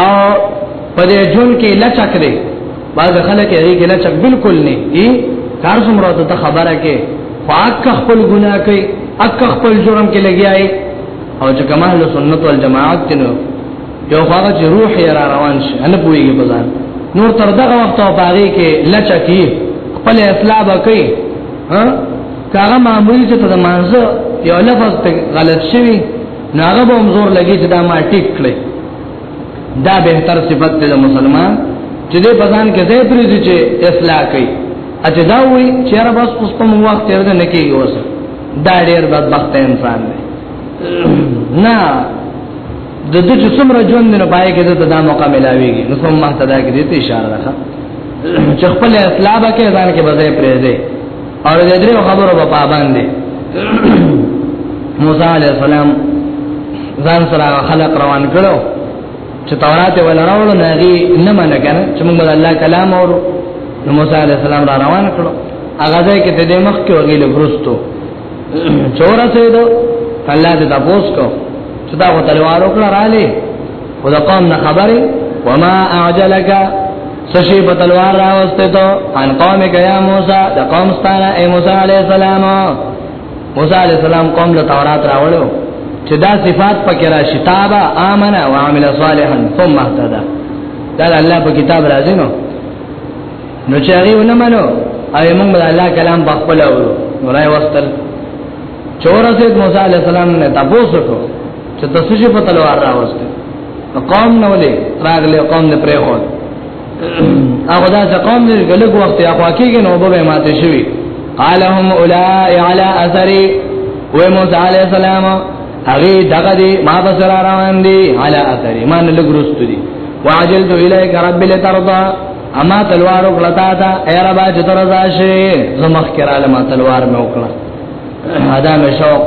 او په دې جون کې لچک دی باز خلک یې کې لچک بالکل نه دی کار څومره ته خبره کې خواک خپل ګناه کوي اک خپل جرم کې لګیاي او چې کمال سنت والجماعت تنو یو خواږه چې روح یې را روان شي ان پويږي بازار نور تر دغه وخت او باغې کې لچکی خپل اصلاح وکي ها کاغه معمولی چې ته د مانزه یو لفظ ته غلط شوی نو هغه به هم زور لګي چې دا ما ټیک کړي دا به تر صفت د مسلمان چې دې پزان کې ځای پریږي چې اصلاح کوي اته دا وایي چې را بس اوس په موږ وخت تیر نه کیږي اوس دا ډېر بدبخت انسان دی نه د دې چې څومره ژوند نه پای کې ته دا موقع ملاويږي نو کوم ما ته دا کې دې اشاره راخه چې خپل اصلاح به کې ځان کې بځای پرې او د دې خبرو په پابند دي موسی عليه السلام ځان سره خلق روان کړو چې تورات ولا راوړل نه دي نه منه کنه چې موږ د الله کلام او موسی عليه السلام را روان کړو هغه ځای کې د دې مخ کې وګیل برستو چور سیدو الله دې تاسو کو چې دا وو تلوار وکړه را لې خدا قوم نه خبره وما اعجلک سشی په تلوار راوسته ته ان قوم کیا موسی د قوم ستانه ای موسی علی السلام موسی علی السلام قوم له تورات راوړو چې دا صفات پکې را شتابه امنه او عمل صالحا ثم اهتدى دا الله په کتاب راځي نو نو چې هغه ونه منو او موږ د الله کلام په خپل اورو نو راي وستل چورسید موسی علی السلام نه تاسو کو چې تاسو چې په تلوار راوسته قوم نو له راغله قوم نه پرې خو هغه دا چې قوم دې ګلګ وخت یا واقعي نو به ماته شوی قال هم اولئ على اثري و موسی علی السلام هغه دغه دې ما بسر روان دي على اثري ما نه لګرست دي واجلت اليك رب لترضى اما تلوار وکړتا تا اے رب چې تر راشي زمخ کراله ما تلوار مې وکړه ادا مې شوق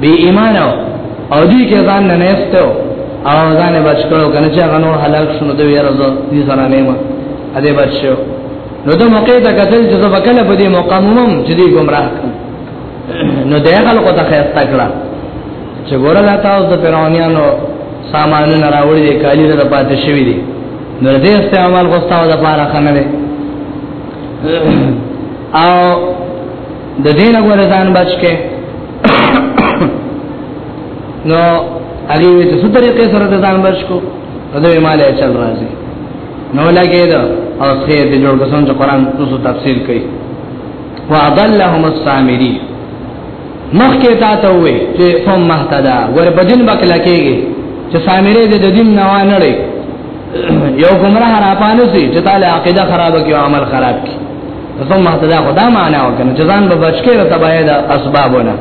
بی ایمان او دی کې ځان نه نهستو او ځان بچ کړو کنه چې غنو حلال شنو دوی راځو دې سره نه ما ا دې بچو نو د موقع ته قتل چې زبکله په دې موقع مومم چې دې گمراه کړم نو دې خلکو ته خیر تکړه چې ګوره لا تاسو د پیرانیانو سامان نه راوړي دي کالی نه پاتې شوی دي نو دې استعمال غوښتاو د پاره خنره او د دین غوړه ځان بچ کې نو هغه وی چې څه طریقې سره د ځان بچ کو دا یې مالې چل راځي نو لګې دا او خیر دې جوړ کسان چې قران تاسو تفصیل کوي واضلهم السامری مخکې تا ته وې چې فهم مهتدا ور بدین بکلا کېږي چې سامری دې د دین نه وانړي یو ګمراه را پانه سي چې تعالی عقیده خراب کی او عمل خراب کی ثم تدا خدا معنا وکنه چې ځان به بچ کې او تبای دا اسبابونه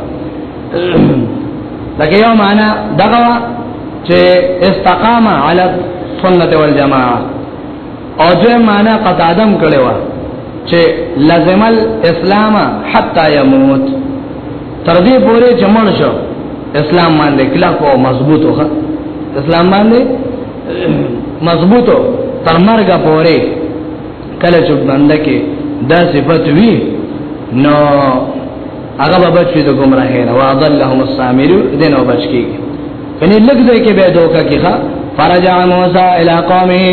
لکه یو معنا دغه چې استقامه علی سنت والجماعه او دې معنا قد ادم کړي وا چې لازم الاسلام حتا يموت تر دې پورې جمعن شو اسلام باندې کلا کو مضبوط وخه اسلام باندې مضبوطو تر مرګه پورې کله چې بنده کې دا صفت وی نو هغه به بچی د گمراهی نه واضلهم السامر دینو بچی کني لګ دې کې به دوکا کې ښا فرجع موسی الى قومه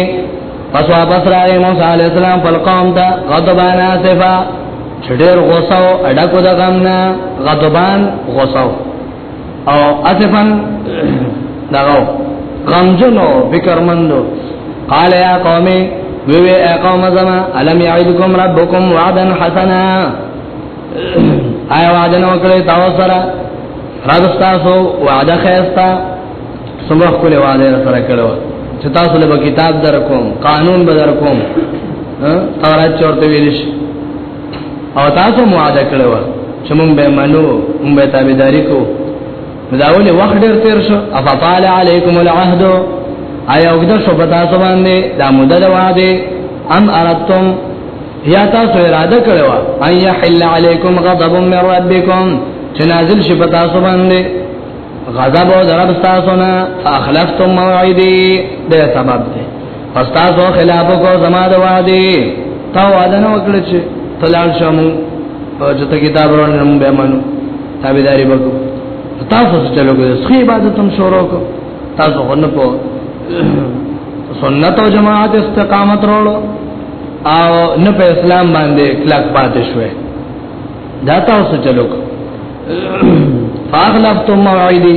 پس واپس راغی موسی علیہ السلام پر قوم ته غضبان اسفا چډیر غوسه او اډکو د غم نه غضبان غوسه او اسفن دغه غمجنو فکرمندو قال يا قومي وی وی قوم زما الم يعدكم ربكم وعدا حسنا آیا وعده نو کړی تاسو سره راځ تاسو وعده خیرستا څومره خپل وعده سره کړو چې تاسو له کتاب در کوم قانون به در کوم ها تورات چورته ویل شي او تاسو مو عادت کړو چې مونږ به منو مونږ به تابعداري کو مداول وخت ډیر تیر شو افطال علیکم العهد آیا وګدا شو پتا سو باندې دا مدد وعده ام اردتم یا تاسو اراده کړو ان یحل علیکم غضب من ربکم چې نازل شي پتا سو باندې غضب او ضرب تاسو نه اخلفتم موعدی دا سبب دی پستاسو خلاف کو زما د وادي تا وعده نه وکړه چې تلال شمو چې ته کتاب ورنه مونږ به منو تابعداري وکړو تاسو څه چلو کوي سخی عبادت هم شروع کو تاسو غنه په سنت او جماعت استقامت وروړو او نه په اسلام باندې کلک پاتې شوې دا تاسو چلو کو فاغلفتم موعدي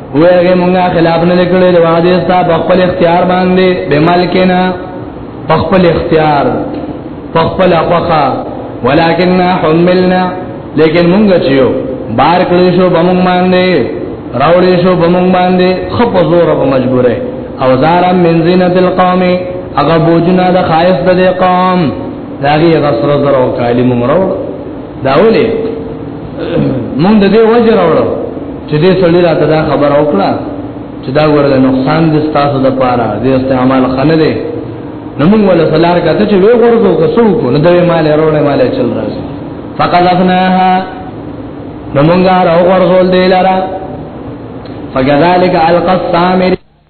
ویغه مونږه خلاف نه کړی د وعده ستا په خپل اختیار باندې به ملکنا په خپل اختیار په خپل افقا ولکننا حملنا لیکن مونږه چیو بار کړی شو بمون باندې راوړی شو بمون باندې خپ زور په مجبوره او زارم من زینت القوم اغه بوجنا د خایس د قوم داغي غسر زرو کالی مونږ راوړو دا ولې مونږ د دې وجه راوړو چې دې سړی راته دا خبر او کړه چې دا ورله نقصان دي تاسو د پاره دې استعمال خنه دي نو مونږ ولا سلار کته چې وی ورغو کسو کو نو دوی مال وروړې مال چل راځي فقط افناها نو مونږه راو ورغول دی لاره فكذلك القى السامري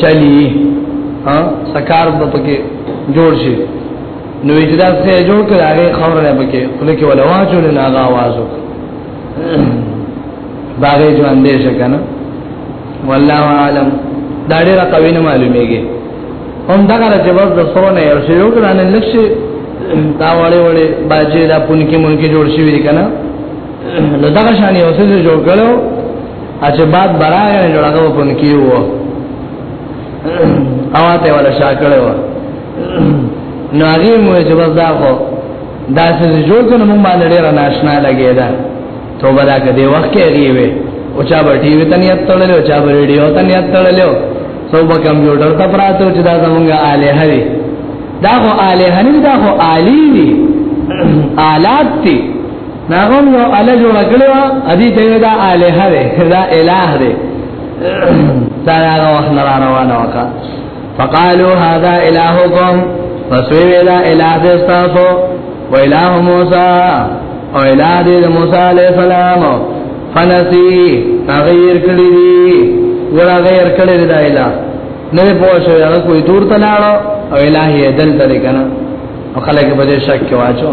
چلی ها سکار په پکې جوړ شي نو اجدا سه جوړ کړ هغه خبر نه پکې خلک ولا واجو نه هغه आवाज وکړ باغې ژوند دې شکنه والله عالم دا ډېر قوی نه معلومیږي هم دا غره چې بس د سونه یو شی یو ګران لکشي دا وړې وړې باجې دا پونکي مونکي جوړ شي وی کنه نو دا شان یو څه جوړ کړو اچ بعد براغه نه جوړاګه وپن کیو او ته ولا شاکړو نو هغه مو چې بس دا خو دا څه جوړ کنه مونږ باندې ډیر ناشنا لګیدا توبه دا کدی وخت کې ریوي او چا به ټي وي ته نیت تړلې او چا به ریډیو ته نیت تړلې او څو به کمپیوټر ته پراته چې دا زمونږه آله هري دا خو آله هني دا خو آلی دي آلات دي ناغم یو اله جوړ کړی و ادي ته دا اله هره دا الہ دی دا هغه وخت نه روانه وکا فقالو هذا الہکم فسوی ویلا الہ دې تاسو و الہ موسی او الہ دې موسی علی السلام فنسی تغیر کړی دی ولا غیر کړی دی دا الہ نه پوښو یا کوئی دور ته لاړو او الہ یې دل ته کنه او خلک به دې شک کې واچو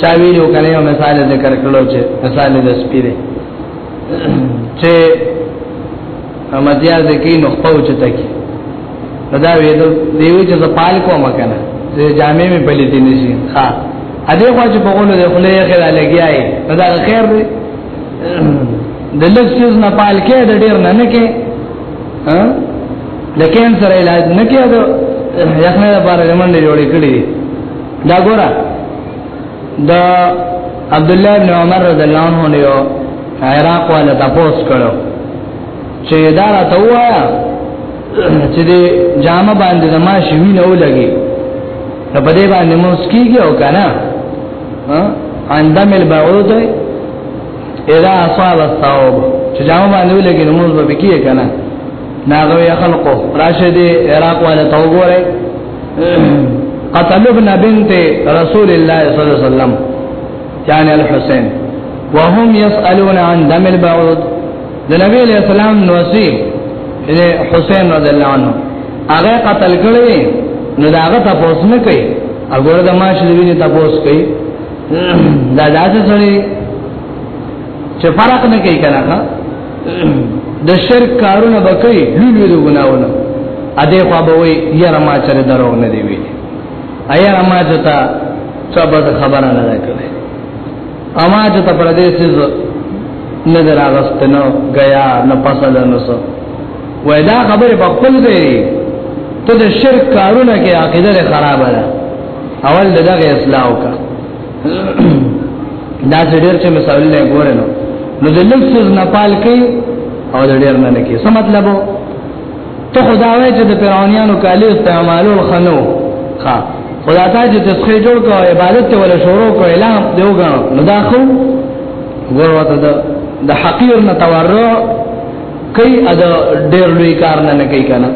چا ویلو کنه یو مثال ذکر کړو چې مثال د سپیره چې امدیا ذکی نو خپل چته کی دا ویلو دیوی چې زپال کوم کنه چې جامع می بلې دي نشي ها ا دې خو چې په غولو د خلې خیر لګیاي دا خیر دی د لکسز نه پال کې د ډیر نه نه کې ها د کینسر علاج نه کې دا یخنه لپاره لمنډه جوړې کړې دا ګورا د عبد الله بن عمر رضی الله عنه له عراق والا تاسو کړو چې دا راته وایا چې د جامه باندې د ما شوی نه ولګي نو په دې باندې موږ کیږي او کنه ها اندم البعوض اذا اصاب الثوب چې جامه باندې ولګي نو موږ به کیږي کنه ناغوی خلقو راشه دی عراق والا توګوره قتل ابن بنت رسول الله صلی الله علیه وسلم یعنی الحسین وهم يسالون عن دم البعوض د نبی علیہ السلام نوسی یعنی حسین رضی الله عنه هغه قتل کړی نو دا هغه تاسو نه کوي هغه د ماش لوینه تاسو کوي دا داسې سړی چې فرق نه کوي کنه د شرک کارونه بکړي لوی لوی ګناونه ا دې خو به وي یاره ما چر درو نه دی وی ایا ما جتا سبا خبره نه کړې اما جتا پر دې څه نه دراغست نو غیا نه پسل نو سو وای دا خبره په خپل ځای ته د شرک کارونه کې عقیده خرابه ده اول دغه اصلاح وکړه دا ډېر چې مثالونه نه ګورې نو نو د لکسز نه پال کې او د ډېر نه کې څه مطلب ته خدا وای چې د پیرانیانو کالي استعمالول خنو ها خدا ته چې تسخې جوړ کو عبادت ته ولا شروع کو اعلان دیو غاڼو نو دا خو ګوروته د د حقیر نه تورع کوي ادا ډېر لوی کار نه کوي کنه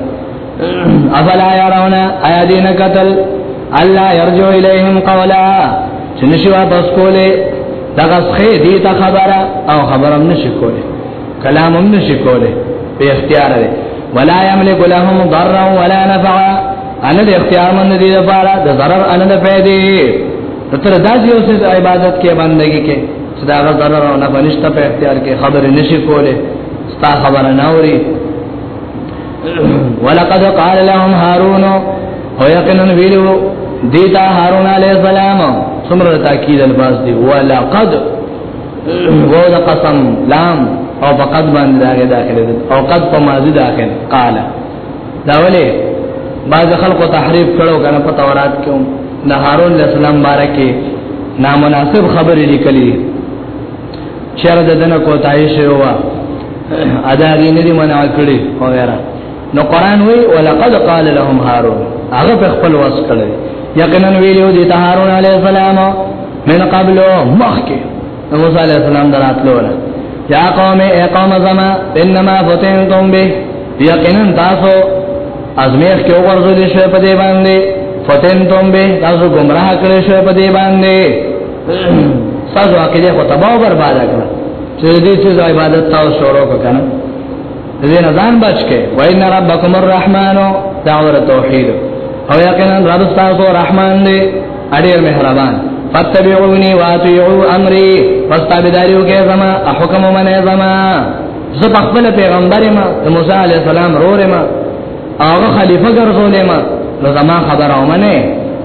افلا يرون ايا دين قتل الله يرجو اليهم قولا شنشوا بس کوله دغه خې دې ته خبره او خبره هم نشي کوله کلام هم نشي کوله په اختیار دی ولا يملك لهم ضرا ولا نفعا انا د اختیار مند دي لپاره د ضرر انا د پیدې تر دا چې اوس عبادت کې بندګي کې صدا غ ضرر او نه بنشت په اختیار کې خبر نشي کوله ستا خبر نه اوري ولقد قال لهم هارون او یقینا ویلو دیتا هارون علیہ السلام سمر تاکید الفاظ دی ولقد وو د قسم لام او فقد باندې داګه داخله او قد په ماضی داخل قال دا ولې بعض خلکو تحریف کړو کنه په تورات کې نه هارون علیہ السلام بارکه نامناسب خبرې لیکلې چر د دنه کوتای شوی وا ادا غي نه دي منع کړی او غیره نو قران وی ولقد قال لهم هارون هغه په خپل واس کړی یقینا ویلو دي ته هارون علی السلام من قبل مخکې موسی علی السلام دراتلو نه یا قوم ای قوم زما انما فتنتم به یقینا تاسو ازمیخ کې ورزول شوی په دې باندې فتنتم به تاسو گمراه کړی شوی په دې باندې سازو عقیده خو تباہ و برباد کړه چې دې چې عبادت تاسو شروع وکړه دې نه ځان بچ کې وان ربکم الرحمن دعوه توحید او یقینا رب تاسو رحمان دې اړیر مهربان فتبعوني واطيعوا امري فاستبداريو کې زما حکم منه زما زه خپل پیغمبر ما موسی عليه السلام رور ما هغه خلیفہ ګرځولې ما نو زما خبره ومنه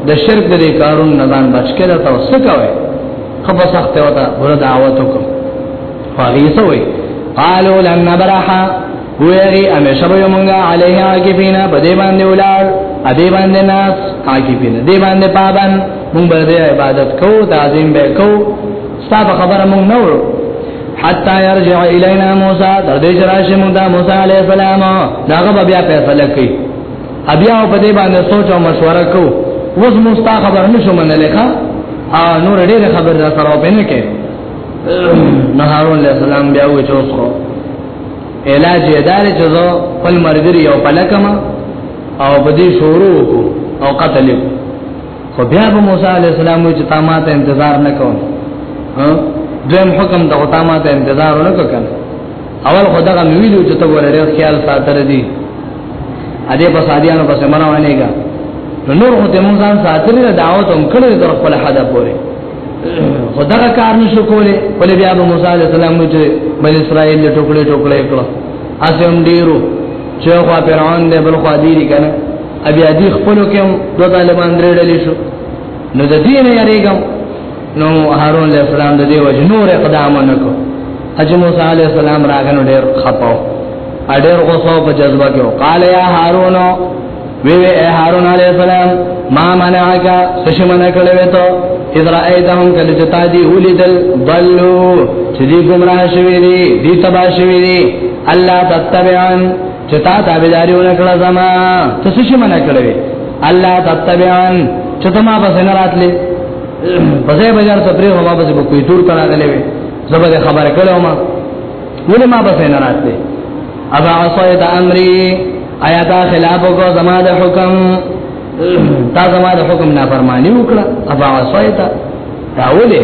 د شرک د کارون نزان بچ کړه تا وسکوي خبر سخت وتا ور دعوت وکم فغیسه وی قالوا لن نبرح ویری امیشه به مونږه علیه عاکفینا په دې باندې ولار ا دې باندې ناس عاکفینا دې باندې پابن مونږ به عبادت کوو تعظیم به کوو ستا په خبره مونږ نه وړو حتا يرجع الينا موسى تر دې چې راشي مونږ دا موسی عليه السلام داغه بیا فیصله کوي بیا په دې باندې سوچ او مشوره کو وز مستا خبر نشو منلې ښا نور ډېر خبر را سره پېنه کې نه هارون عليه السلام بیا و چې اوسو علاج یې دار چې زو خپل مرګري او پلکما او بدی شروع کو او قتل کو خو بیا به موسی علی السلام چې تا ما ته انتظار نه کوم ها دیم حکم د غتا ما ته انتظار نه وکړ اول خدا غو ویلو چې ته ورې ډېر خیال ساتره دي ا دې په سادیانو په سمره وانهګا نور خو ته مونږ ځان ساتره دعوت هم کړې در خپل حدا پورې خدا کا کار نشو کولې ولې بیا به موسی علی السلام چې بل اسرائیل له ټوکړې ټوکړې کړو اسیم ډیرو چې خو فرعون دې بل خو دې کنه بیا دې خپل کې هم دوه طالبان درې ډلې شو نو د دې نه یریګم نو هارون علیہ السلام د دې وجه نور اقدام نکو حج موسی علیہ السلام راغنو ډېر خپاو اډېر غوسه په جذبه کې قال یا هارون وی وی اے هارون علیہ السلام ما منعک سشمن کړه وته اذ رأيتهم کل جتا دی اولیدل ضلوا چې دی گمراه شوی دی دی تبا شوی دی الله تتبعن چې تا تابعداري ونکړه زما ته څه شي منع کړې الله تتبعن چې ته ما پس نه راتلې پسې بازار ته پرې ما پس په کوی تور تړا غلې وې زبر خبر کړو ما ولې ما پس نه راتلې ابا عصیت امری آیا تا خلاف کو زما د حکم تا زما د حکم نافرمانی وکړه ابا عصیت تاوله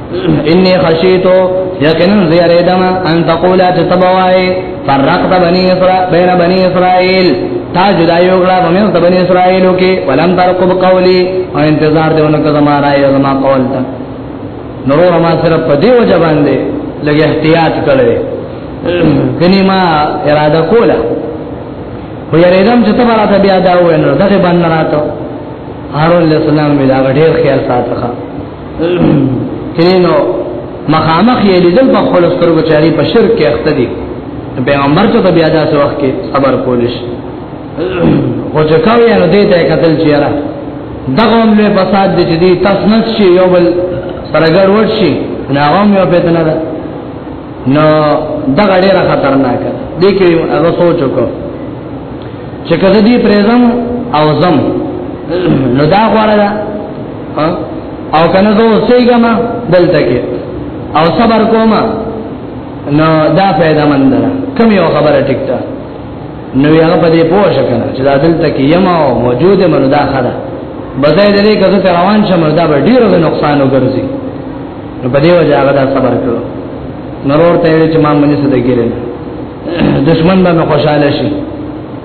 انی خشیتو یقینا زیریدما ان تقولا تتبوای فرقت بنی اسرائیل بین بنی اسرائیل تا جدا یو غلا بمن بنی اسرائیل کی ولم ترقب قولی او انتظار دیونه که زما رائے زما قول تا نور ما صرف په دیو جبان دی لګ احتیاط کړی کنی ما اراده کوله خو یریدم چې ته راته بیا دا وینم دغه باندې راته هارون علیہ السلام بیا ډیر خیال ساتخه کینو مخامخ یې لیدل په خپل سترګو چاري په شرک کې اخته دي پیغمبر ته بیا داسې وخت کې صبر کولیش خو چې کاوی نو دې ته قتل چیرې دغه هم له فساد دي چې دي تسنس شي یو بل سرګړ ور شي ناغم یو په تنه ده نو دغه ډیره خطرناک ده دې کې هغه سوچ وکړه چې کله دې پرېزم او زم نو دا غواړه او کنه زه اوسېګم دلته کې او صبر کوم نو دا پیدا مند ده کوم یو خبره ټیک ده نو هغه په دې پوه شو کنه چې دا دلته کې یم او موجوده منو دا خره بځای دې کزه ته روان شم دا به ډیره نقصان وګرځي نو په دې وجه هغه دا صبر کړو نور ته چې ما منځ ته ګیرل دشمن به خوشاله شي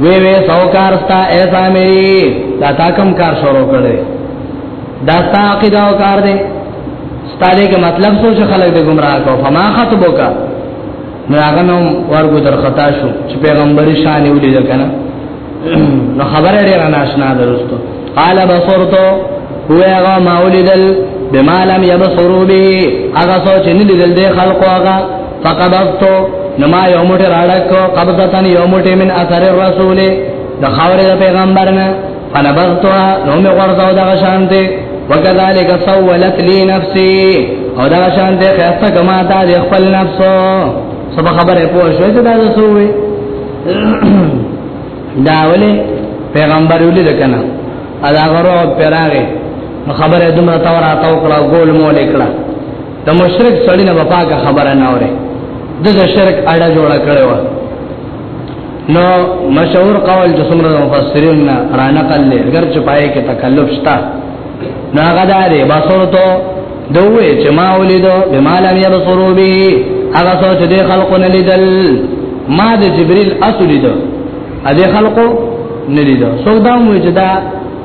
وی وی سوکار ستا ایسا میری دا تا کم کار شروع کړي دا ستا عقیده او کار دی ستا دې کې مطلب سوچ خلک دې گمراه کو فما خطبو کا نو هغه نو ورګو در خطا شو چې پیغمبري شان یې ولید کنه نو خبره ډیره ناشنا ده رستو قال بصرتو هو هغه ما ولیدل بما لم يبصروا به هغه سوچ نه لیدل دې خلقو هغه فقبضتو نما یو موټی راړکو قبضتن یو موټی من اثر الرسول د خاور د پیغمبرنا فنبغتها نو می غرزو د شانته وکذالک سولت لی نفسی او دا شانته خسته کما تا د خپل نفسو سبا خبره پوه شوې ته دا سوې دا ولې پیغمبر ولې دکنه ادا غرو پراغه خبره دومره تور اتاو کړه ګول مو لیکړه د مشرک سړی نه پاکه خبره نه اوري د شرک اړه جوړ کړو نو مشهور قول چې څومره مفسرین را نقل لري اگر چې پای کې تکلف شته ناغه داري بصورتو دوی چې ما ولیدو بما لم يبصروا به هغه څه چې د خلقو نه لیدل ما د جبريل اصل لیدو ا دې خلقو نه لیدو څو دا مو چې دا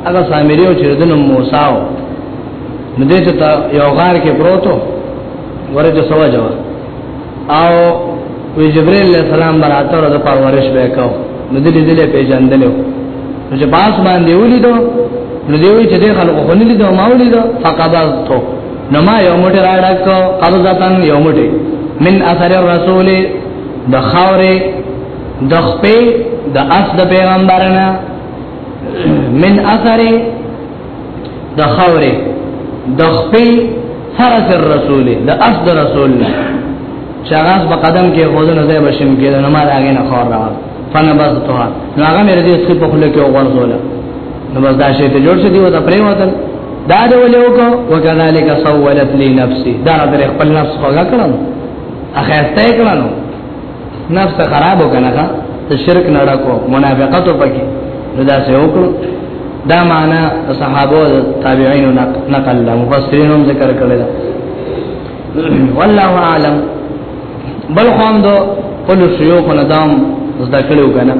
هغه سامریو چې د موسی نو دې چې تا یو غار کې پروتو ورې ته سوا جواب او وی جبرئیل علیہ السلام براته ورځ پرورش وکاو نو دې دې په جندلو نو چې باس باندې ولیدو نو دې وی چې دې خلکو خو نه لیدو ما ولیدو فقبضتو نو ما یو موټی راډک قبضتن یو موټی من اثر الرسول د خاورې د خپې د اس د پیغمبرنا من اثر د خاورې د خپل فرس الرسول د اصل رسول نه چاغاس په قدم کې غوډنه ځای بشم کې نه ما راغې نه خور راو فنبذتها نو هغه مې دې څخه په خله کې وغورځول نو بس دا شی ته جوړ شې دی وته پرې وته دا دې ولې وکړه وکذالک سولت لي نفسي دا رب خپل نفس خوګه کړم اخه استه کړم نفس خراب وکنه ته شرک نه ډکو منافقت پکې نو دا څه وکړو دا معنا صحابه او تابعین نقل له مفسرین هم ذکر کړل والله اعلم بل خوان دو قل شيوخ ندام زدا کړو کنه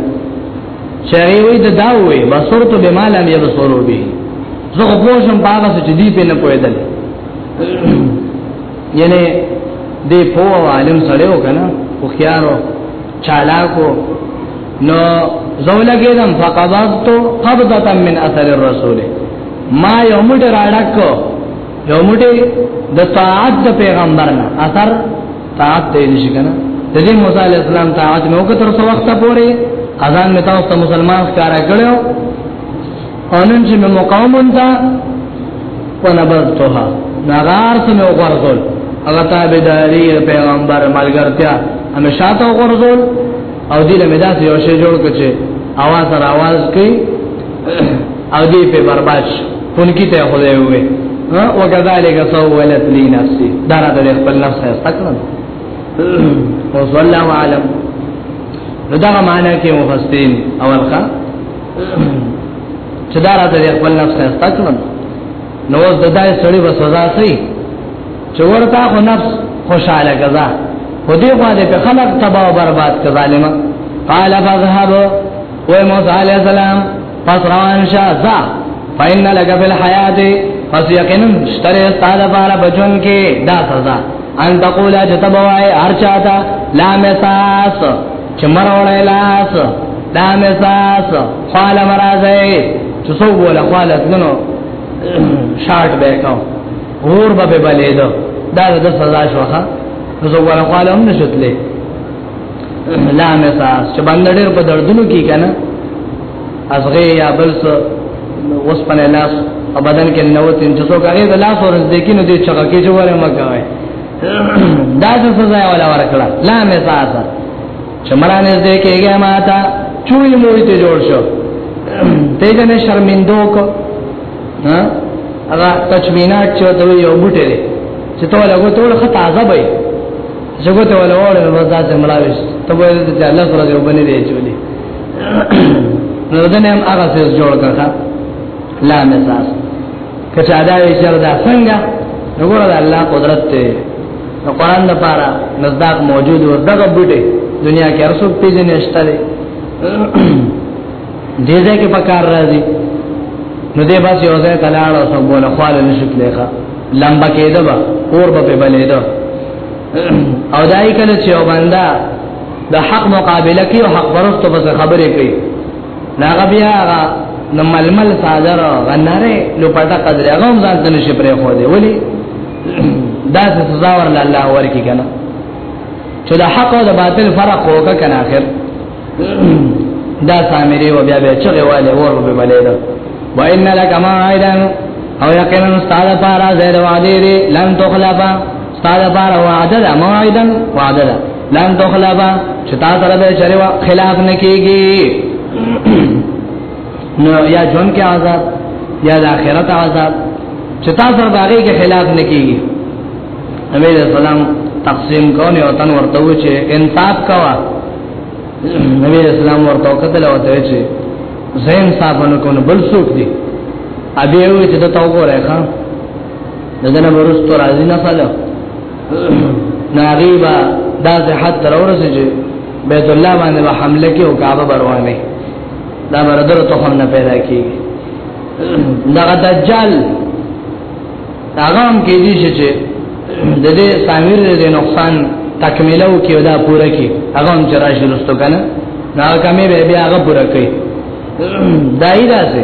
چری وی دا دا وی بصرت بما لم يبصروا به زه خو پوښم باغ چې دی په نه پوهیدل یعنی دې په عالم سره وکنه خو خيارو چالاکو نو زولګیدم فقبضت قبضه من اثر الرسول ما یو موټه راډکو یو موټه د طاعت د پیغمبر نه اثر طاعت دې نشي کنه د دې موسی علی السلام طاعت نو کو تر څو وخت پورې اذان متا او مسلمان ښکارا کړو انن چې مقاومن تا ونبذتها نغار سم وغرزول هغه تابعداري پیغمبر ملګرتیا همي شاته وغرزول او دې له مداس یو شی جوړ کړي اواز را اواز کوي او دې په برباش پونکی ته خدای وې او کذالک سولت لی نفسي دا را دې خپل نفس استقلال او صلی الله علیه نو دا معنا کې مفسرین اول کا چې دا راته خپل نفس ستا کړم نو اوس دای سړی به سزا سي چې ورته خو نفس خوشاله کزا خو دې باندې په خلق تباہ او برباد کظالم قال فذهب و موسی علی السلام پس روان شاه ذا فإن لك في الحياة پس یقینا ستره استاد بار بجون کې دا سزا ان تقول جتبوای ارچاتا لا مساس چې مروړې لاس دا مې ساس خال مرازې چې څو ولا خال اتنو شارټ بیکاو اور به بلې دو دا د سزا شوخه زه ولا خال هم نشتلې لا مې ساس چې باندې ډېر په دردونو کې کنه ازغه یا بل څه اوس په لاس او بدن کې نوتین چې څوک هغه د لاس ورز دې کې نو دې چغه کې جوړه مګوي دا څه سزا ولا ورکړه لا مې تاسو چې مرانه دې کېږه ما تا چوي موي ته جوړ شو ته جنې شرمندو کو ها هغه تچمینات چې ته یو بوټه دې چې ته لګو ټول خطا عذاب وي زګو ته ولا وړ وزا ته ملاويش ته به دې الله سره یو بنې دې چولې نو دنه هم هغه څه جوړ کړه لا مې تاسو کچا دا وی چې دا څنګه وګوره د الله قدرت ته نو قران د پاره مصداق موجود و دغه بوټي دنیا کې ارسو پیژنې شته دي دې ځای کې پکار راځي نو دې بس یو ځای کلاړ او سم بوله خال نشک لیکا لمبا کېده با اور به بلې ده او دای کله چې وبندا د حق مقابله کوي او حق پرستو په خبرې کوي ناغه بیا هغه نو ململ صادر غنره لو پټه قدر هغه هم ځان ته نشي پرې خو دی ولی دا څه سزا ورل الله ورکی کنه چې د حق او د باطل فرق وکړه کنه اخر دا سامری و بیا به چغه والے ور به بلیدا و ان لک ما عیدن او یقینا استاد پارا زیر وادی لن تخلفا ستاد بار وعده ده موعدا وعده ده لن تخلبا چې تا سره به چره خلاف نه کیږي نو یا جون کې عذاب یا د آخرت عذاب چې تا سره باغې کې خلاف نه کیږي نبی رسول الله تقسیم کونه او تن ورته و چې انصاف کوا نبی اسلام ورته کتل او ته چې زین صاحب نو کو بل څوک دی ابي وي چې ته وګورې ښا دغه ورست راځي نه خلک ناغيبا دا زه حد تر ورسې چې بیت الله باندې به حمله کې او کعبه بروانه دا بردر ته هم نه پیدا کیږي دا دجال هغه هم کې دي چې د دې سامیر دې نقصان تکمیلو کې دا پوره کې هغه هم چې راشي رستو کنه دا کمې به بیا هغه پوره کوي دایره سه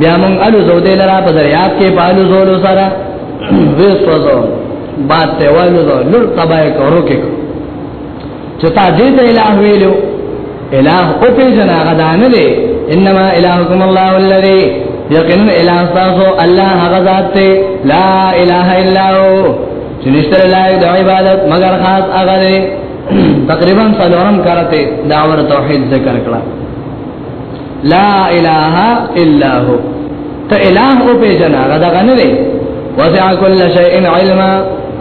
بیا مونږ الو زو دې لرا په دریاب کې پالو زولو سره وېستو زو باد ته والو زو لور تبای کورو کې چې تا دې ته الہ ویلو الہ او په جنا غدان دې انما الہکم الله الذی یقینا الہ تاسو الله هغه ذات ته لا الہ الا هو چې نشته لایق د عبادت مگر خاص هغه دې تقریبا څلورم کارته داور توحید ذکر کړه لا اله الا هو ته اله او په جنا غدا غنه دی وسع كل شيء علما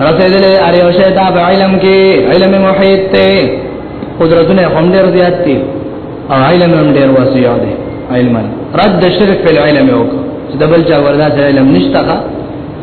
رسیدلې اړیو شی دا په علم کې علم محیط ته قدرتونه هم ډېر زیات دي او علم هم ډېر وسیع دی علما رد شرک په علم او چې دبل چا وردا علم نشته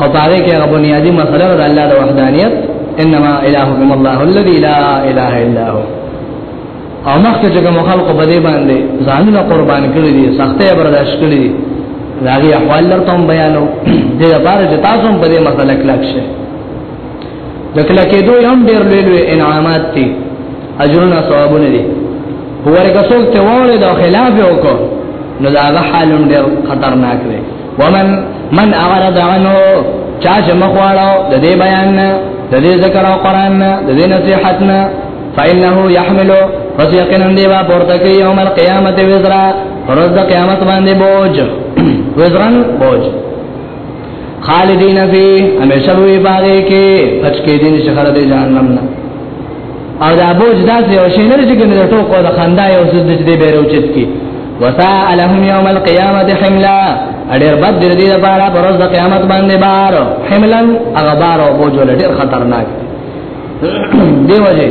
او پاره کې هغه بنیادی مسله د الله د وحدانیت انما الهکم الله الذي لا اله الا هو او مخکې چې کوم خلق په دې باندې ځانونه قربان کړی دي سختې برداشت کړی دي راغي احوال لرته بیانو دې لپاره چې تاسو په دې مسله کلک شئ د کله کې دوی هم ډېر لوی لوی انعامات دي اجرونه ثوابونه دي هو ورګه څوک ته وړي د خلاف وکړو نو دا حالون ډېر خطرناک دی ومن من اعرض عنه چا چې مخواړو د دې بیان نه د دې ذکر او قران نه د دې نصيحت نه فإنه يحمل پس یقینا دی با پورته کوي یوم القیامت وزرا روز د قیامت باندې بوج وزرن بوج خالدین فی همیشه وی باغې کې پچ کې دین شهر د جهنم نه او دا بوج داس یو شي نه چې کنه ټوک او د خندا یو څه د دې بیره اوچت کی وسا لهم یوم القیامت حملا اډیر بد دې دې لپاره پر ورځ د قیامت باندې بار حملا هغه بار او بوج ول ډیر خطرناک دی وجه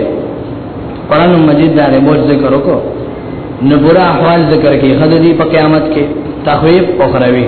قران مجید دا بوج ذکر وکړو نبره احوال ذکر کی خدای دې په قیامت کې تخویب او خروی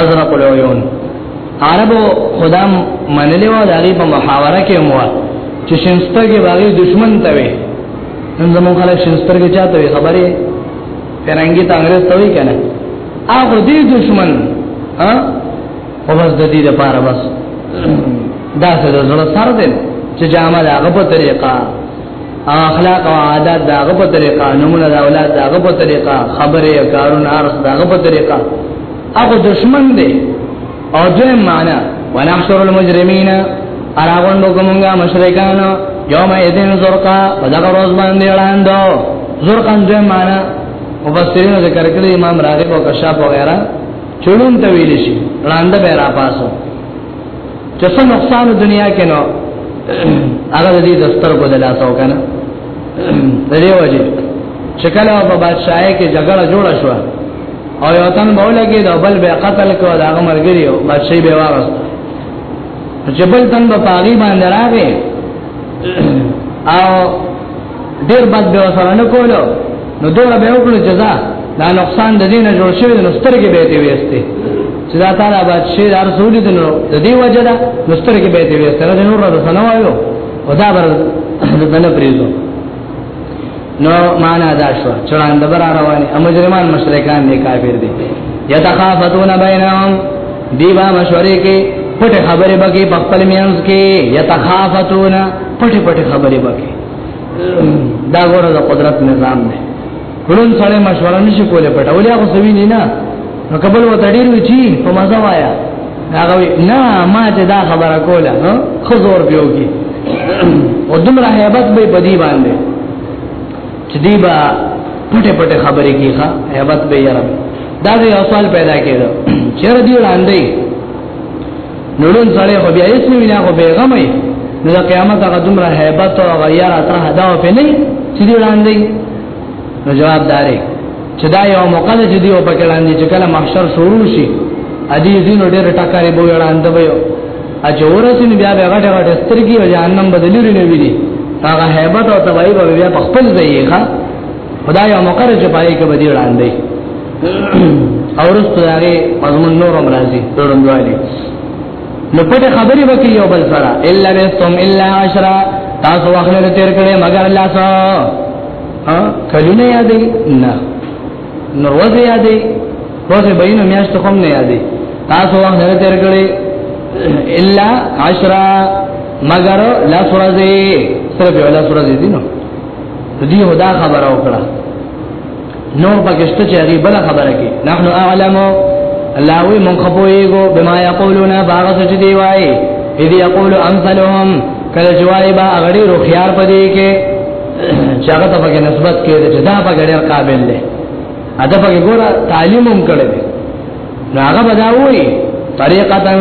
ازرق العيون عربو خدا منلی و داغي په محاوره کې مو چې شنستګي باغی دشمن ته وي نن زمو خلک شنستګي چاته وي خبره پرنګي ته انګريز ته وي کنه هغه دې دشمن ها او بس د دې لپاره بس دا څه د زړه سر دې چې جامه هغه په طریقه اخلاق او عادت داغه په طریقه نمونه د اولاد داغه په طریقه خبره کارونه ارس داغه په طریقه هغه دشمن دی او دوی معنا ونحشر المجرمین اراغوندو کومنګا مشرکان یوم اذن زرقا پدغه روز باندې وړاندو زرقا دوی معنا مفسرین ذکر کړی امام راغب او کشاف وغیرہ چړون ته ویل شي وړاندې به را پاسو چې څه نقصان دنیا کې نو هغه دې د سترګو د لاس او کنه د دې وجه چې کله په بادشاہي کې جګړه جوړه شو او یو تن به ولګي دا بل به قتل کو دا هغه مرګري او بادشاہي به واغست چې بل تن په پاغي باندې راغی او ډیر بد به وسره نه کولو نو دوره به وکړو جزا دا نقصان د دینه جوړ شوی نو سترګې به دی وېستي چې دا تعالی بادشاہ د رسول دې نو د دې وجه دا نو سترګې به دی وېستي دا نور د سنوایو او دا بر د نه پریزو نو معنا دا شو چران د بر رواني امجرمان مشرکان نه کافر دي یتخافتون بینهم دیوا مشورې کې پټه خبره بګي په خپل میانس کې یتخافتون پټه پټه خبره بګي دا ګوره د قدرت نظام دی کلون سره مشوره نشي کوله پټه ولې هغه سوي نه نه نو قبل و تډیر وی چی په مزه وایا هغه نه ما ته دا خبره کوله نو خزور پیوږي او دمر هیبت به بدی باندې چې دی با پټه پټه خبرې کیخه هیبت به یاره دا یو سوال پیدا کېده چیرې دی وړاندې نو لون سړی خو بیا هیڅ نه وینا خو بیغم وي نو د قیامت هغه دومره hebat او غیر اتره دا په نه چې دی وړاندې نو جواب داري چې دا یو موقع ده چې دی په کې وړاندې چې کله محشر شروع شي ادي زینو ډېر ټکارې بو وړاندې به یو اجورسین بیا به غټه غټه سترګي او جهنم بدلوري نه ویلي هغه hebat او توایب بیا په خپل ځای ښه خدای او مقرر چې پای کې بدی وړاندې اورست داغه مضمون نور هم راځي تورندوالي نو پټه خبرې وکي یو بل سره الا بسم الا عشرا تاسو واخله تیر کړي مگر الله سو ها کلونه یادې نه نو روزه یادې روزه بینه میاشت کوم نه یادې تاسو واخله تیر کړي الا عشرا مگر لا سورزه سره به لا سورزه دي نو دې هدا خبر او کړه نور پکشته چې هغه بل خبره کې نحن اعلم الله وی مونږ خپويګو بما یقولون باغ سچ دی وای اذ یقول امثلهم کله جوای با غړي رو خيار پدې کې چاغه ته پکې نسبت کې چې دا په غړي قابل دی اته پکې ګوره تعلیم هم کړی دی نو هغه بداوي طریقتا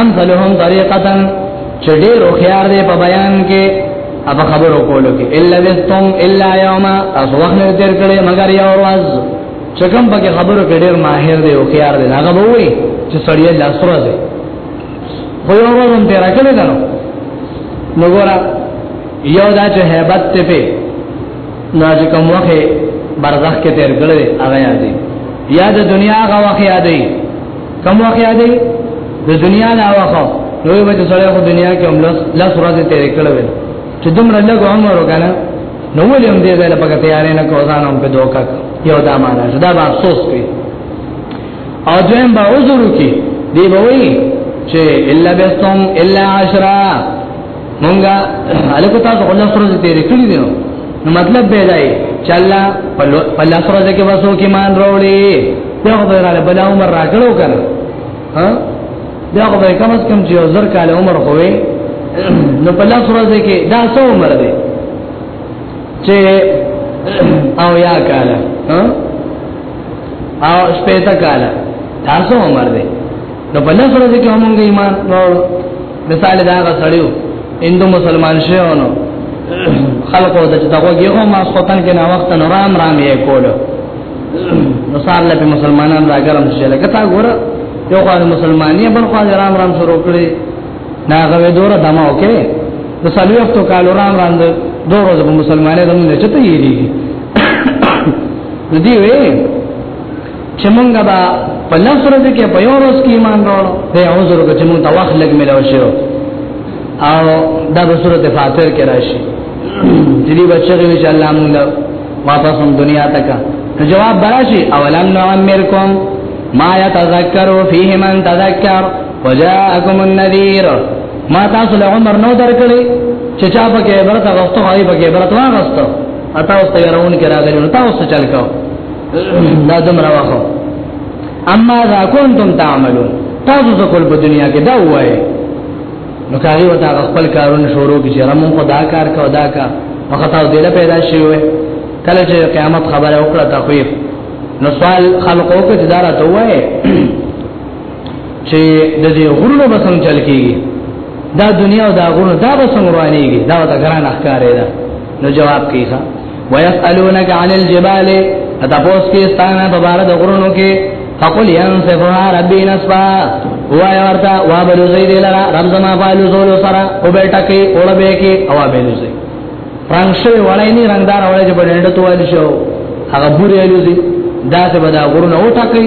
امثلهم طریقتا چې ډېر خيار دی په بیان کې اب خبرو کولو کې الا وستم الا یوم تاسو وخت نه تیر کړي مگر یو ورځ چکم پکې خبرو کې ډېر ماهر دی او خيار دی هغه به وي چې سړی لا سره دی خو یو ورځ هم تیر کړي دا نو ګورا یو دا چې hebat ته په ناز کوم وخت برزخ کې تیر کړي هغه یاد دی یاد دنیا هغه وخت یاد دی کوم وخت یادې د دنیا نه واخو نو به چې سره په دنیا کې هم لس لس ورځې تیرې کړې وي چې دومره لږ عمر وکړه نو ولې هم دې ځای لپاره تیارې نه کوزان هم په دوکا یو دا معنا چې دا به افسوس کوي او دویم به عذر کوي دی به وي چې الا بستم الا عشرا مونږه الکو تاسو الله سره دې تیرې کړی دی نو مطلب به دی چې الله په الله سره دې کې وسو کې مان وروړي دا خو رااله بل عمر راکړو کنه ها دا خو به کم از کم چې زر کال عمر خوې نو په الله سره دې کې دا څو عمر دی چې او یا کال ها او شپېته کال تاسو عمر دی نو په الله سره دې کې همغه ایمان وروړو مثال دا غا سړیو هندو مسلمان شهونو خلقو د دغوږی او ما خوتن کې نا وخت نو رام رام یې کولو نو سار له مسلمانان را ګرم شي لکه تا ګوره یو خو مسلمانې بل خو رام رام شروع کړي دا غوې دوره دمه اوکې د سالوي وختو کالو رام رام د دوه ورځې مسلمانې دمه نه چته یې دي ندی وې چې مونږه با په لس ورځې کې په یو ورځ کې ایمان راوړو به عذر وکړو چې مونږ ته وخت لګ ملو شو او دا به سورته فاتر کې راشي چې دی بچی وی چې الله مونږ واپس هم دنیا تک جواب براشي اولم نعمرکم ما يتذكر فيه من تذكر وجاءكم النذير ما تاسو له عمر نو درکړي چې چا په کې برته غوښته هاي په کې برته واغسته اته اوس ته يرون کې راغلي نو تاسو چل کاو دا دمرا واخو اما ذا کنتم تعملون تاسو څه کول په دنیا کې دا وای نو کاری وتا خپل کارونه شروع کی چې رمون کو دا کار کو دا کا وخت او دله پیدا شي وای کله چې قیامت خبره وکړه تخویف نو سوال خلقو کې اداره ته وای چې د دې غرونو به څنګه چل کیږي دا دنیا او دا غرونه دا به څنګه روانيږي دا د ګران احکارې ده نو جواب کیږي ويسألونك عن الجبال تتبوس کې ستانه په بار د غرونو کې فقل ينصفها ربي نصفا وای ورته وا بل زید لرا رب زما فالو زول سرا او بیٹا کې اور به کې او به لوزي رنگ شوی وړای نه رنگدار وړای چې په ډنډ توال شو هغه بوري لوزي دا څه بدا غرونه او ټکې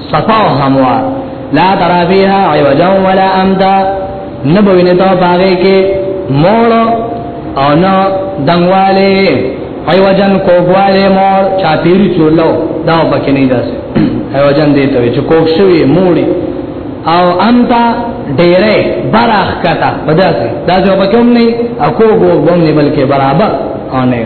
صفا او هموار لا ترى فيها عوجا ولا امدا نبوی نه تو باغې کې مول او نه دنګواله عوجن کوګواله مول چا پیری چولو دا پکې نه داسې عوجن دې ته چې کوک شوی موړي او امتا ډېرې براخ کتا پداسې دا جو پکې هم نه اكو ګو بم نه بلکې برابر او نه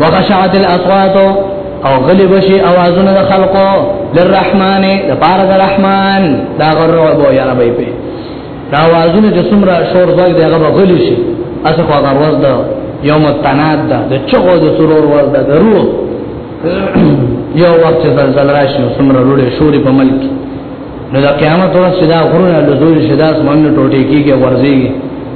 وخشعت الاصوات او غلی بشي اوازونه د خلقو للرحمن د پار د رحمان دا غرو بو یا ربي په دا اوازونه چې څومره شور زوګ دی هغه غلی شي اسه خو هغه ورځ ده یوم التناد ده د چغو د سرور ورځ ده درو یو وخت چې زلزلہ راشي څومره لوړې شوري په ملک نو دا قیامت ورځ چې دا غرونه لزول شي دا اسمانونه ټوټې کیږي ورځيږي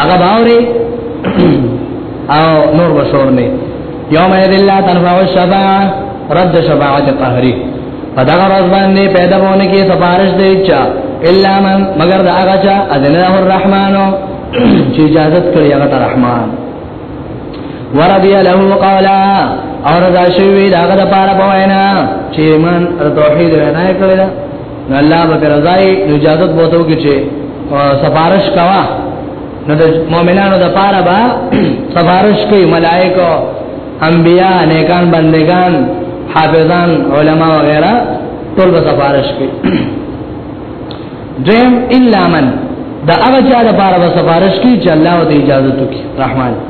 هغه باورې او نور بشور نه یوم یذلا تنفع الشفاعه رد شفاعت قهری پدغه ورځ باندې پیدا بونه کې سفارش دی چا الا من مگر دا هغه چا اذن له الرحمن چې اجازه کړی هغه الرحمن ورضی له قولا اور دا شوی دا هغه لپاره په وینا چې من توحید نه کړی نو الله به رضای نو اجازه بوته کې چې سفارش کوا نو د مؤمنانو د پاره با سفارش کوي ملائکه انبیاء نیکان بندگان حافظان علما وغیرہ ټول به سفارش کوي دیم الا من دا هغه چا د پاره به سفارش کوي چې الله ته اجازه وکړي رحمان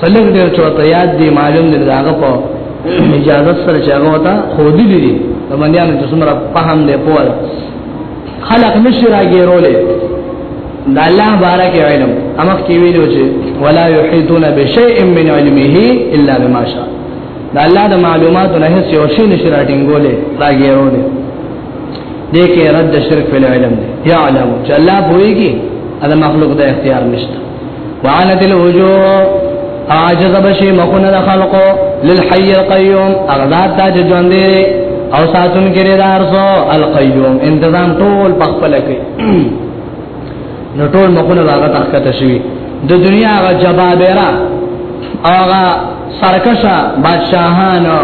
سلګ ډېر چوته یاد دی معلوم دی داغه په اجازه سره چې هغه وتا خو دي دي د باندې چې څومره فهم دی په وره خلق نشي راګیرولې د الله بارک علم امخ کې ویلو چې ولا یحیتون بشیء من علمه الا بما شاء د الله د معلوماتو نه هیڅ یو شی نشي راټینګولې راګیرولې دې کې رد شرک په علم دی یا علم چې الله پويږي دا مخلوق د اختیار نشته وعنت الوجوه عاجز بشي مخونه د خلقو للحي القيوم اغذات تا چې ژوند دي او ساتون کې دار سو القيوم انتظام ټول پخپل کې نو ټول مخونه هغه تخته شوی د دنیا هغه جبابره هغه سرکشا بادشاہانو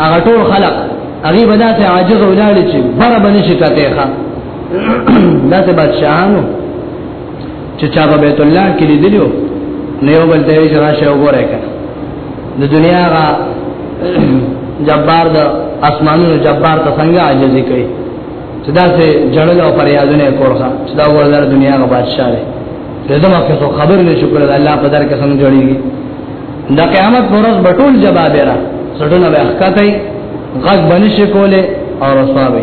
هغه ټول خلق هغه بدا ته عاجز ولاړ چې بر باندې شکایت ښه داسې بادشاہانو چې چا په بیت الله کې لیدلو نو یو بل ته یې راشه وګوره کنه د دنیا غا جبار د اسمانونو جبار ته څنګه عاجزي کوي چې دا سه جړل او فریادونه کورخه چې دا ورته دنیا غا بادشاہ دی دغه مخه خو خبر نه شو کړل الله په در کې څنګه جوړیږي د قیامت پر ورځ بټول جواب را سټونه به احکاتای غږ بنش کوله او رسوابه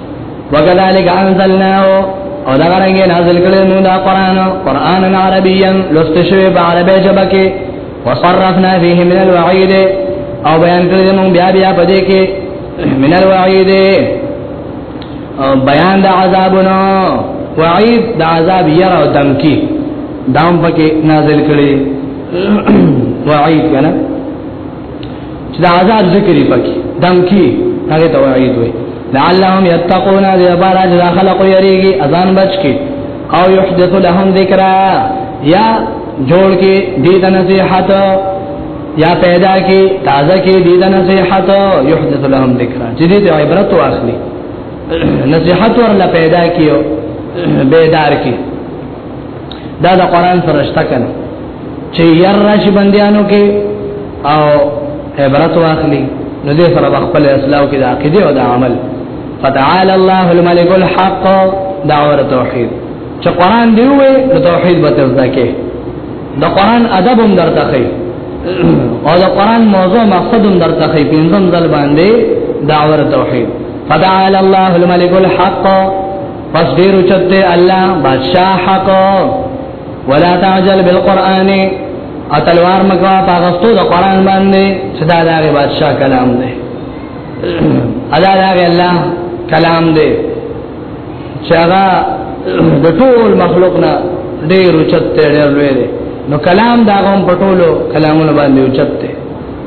وکذالک انزلناه او دا رنګ نازل کړي نو دا قران قران عربیا لست شوی په عربی ژبه کې وصرفنا فيه من الوعيد او بیان کړی موږ بیا بیا په دې کې من الوعيد او بیان د عذابونو وعید د عذاب یره او دمکی دام پکې نازل کړي وعید کنه چې دا عذاب ذکر پکې دمکی هغه توعید وي لعلهم يتقون ذي بارج لا خلق يريږي اذان بچ کې او يحدث لهم ذکرا یا جوړ کې دې د نصيحت یا پیدا کې تازه کې دې د نصيحت يحدث لهم ذکرا چې دې عبرت واخلي نصيحت ورله پیدا کیو بیدار کی دا د قران سره شته کنه چې ير راشي بنديانو کې او عبرت واخلي نو دې سره خپل اسلام کې د عقيده او د عمل فتعال الله الملك الحق دعوه توحید چې قران دی وې نو توحید به تزدا کې د قران ادب هم درته خي او د قران موضوع مقصد هم درته خي پنځم ځل باندې دعوه توحید فتعال الله الملك الحق پس ډیر چته الله بادشاہ حق ولا تعجل بالقران اتلوار مکوا پاغستو د قران باندې چې دا دغه بادشاہ کلام دی ادا دغه الله کلام دی چې هغه د ټول مخلوق نه ډیر چته ډیر لوی دی نو کلام دا غوم پټولو کلامونه باندې چته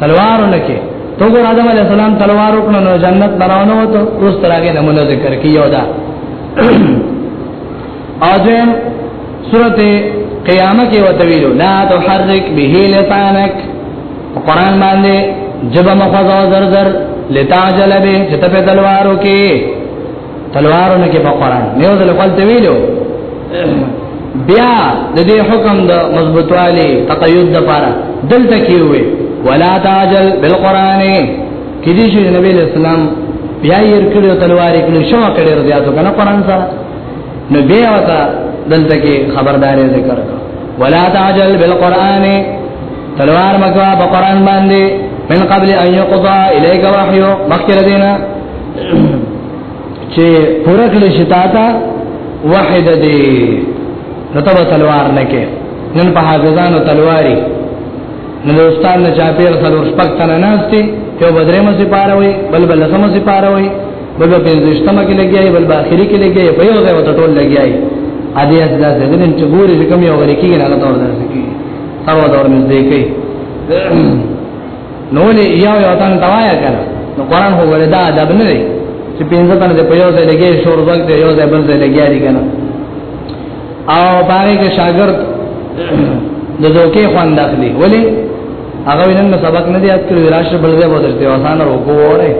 تلوار لکه تو ګور آدم علی السلام تلوار وکړو نو جنت نراونه وته اوس ترګه نمونه ذکر کیو دا اځم سورته قیامت کې وته ویلو لا تحرک به لسانک قرآن باندې جب مخزو زر زر لتاجل به چې ته په تلوارو کې تلوارونه کې په قران مې یو ځل خپل ته ویلو بیا د دې حکم د مضبوطوالي تقید د پاره دلته کې وي ولا تاجل بالقران کې دې شي نبی اسلام بیا یې کړو تلوارې کړو شو کړو زیاتو کنه قران سره نو بیا وتا دلته کې خبرداري ذکر کړ ولا تعجل بالقران تلوار مکوا په قران باندې من قبل ان يقضى اليك وحي مخکره دینا چې پوره کړی شتا تا وحي د دې رتبه تلوار نه کې نن په حافظانو تلواري نن استاد نه چاپیر څلور شپږ تنه ناشتي یو بدرې مې سپاره وي بل بل سم سپاره وي بل په پنځشتمه کې لګیای بل په اخري کې لګیای په یو ځای وته ټول لګیای ا دې اجازه دې نن چې ګوري کوم یو غری کېږي نه تا ورته هر ودور نږدې کوي نو ولې یو یو تن دوایا کړه نو قران هو وردا ادب نه دی چې پینځه تن دې په یو ځای لګي شور وخت دې یو ځای بل ځای لګي دي کنه او باندې کې شاګرد د دوکې خوان داخلي ولې هغه نن سبق نه دی اټکل راشه بل ځای وځي وسانه روکو وره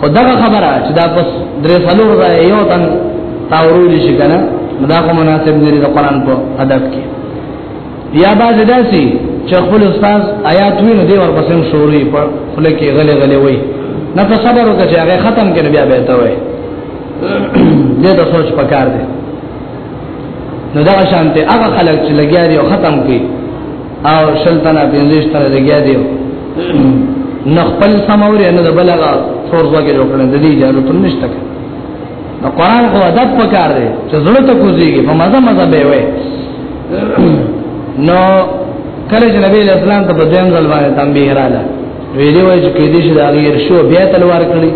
خدا خبره چې دا پس درې څلور دا یو تن تاورو دي شي کنه دا کوم مناسب دی د قران په ادب کې یا باز داسي چې خپل استاد آیات ویني دی ورپسې شوري په خپل کې غلې غلې وای نه په صبر وکړي چې هغه ختم کړي بیا به ته وای دې د سوچ پکار دی نو دا شانته هغه خلک چې لګیا دي او ختم کړي او شلتنا بنزیش تر لګیا دی نه خپل سموري نه بلغه څور ځګه جوړ کړل د دې اجازه تل نشته نو قران خو ادب پکار دی چې زړه ته کوزيږي په مزه مزه به وي نو کله چې نبی اسلام ته په دیم ځل باندې تنبیه رااله ویلې وای چې کې دې شي دا غیر شو بیا تلوار کړی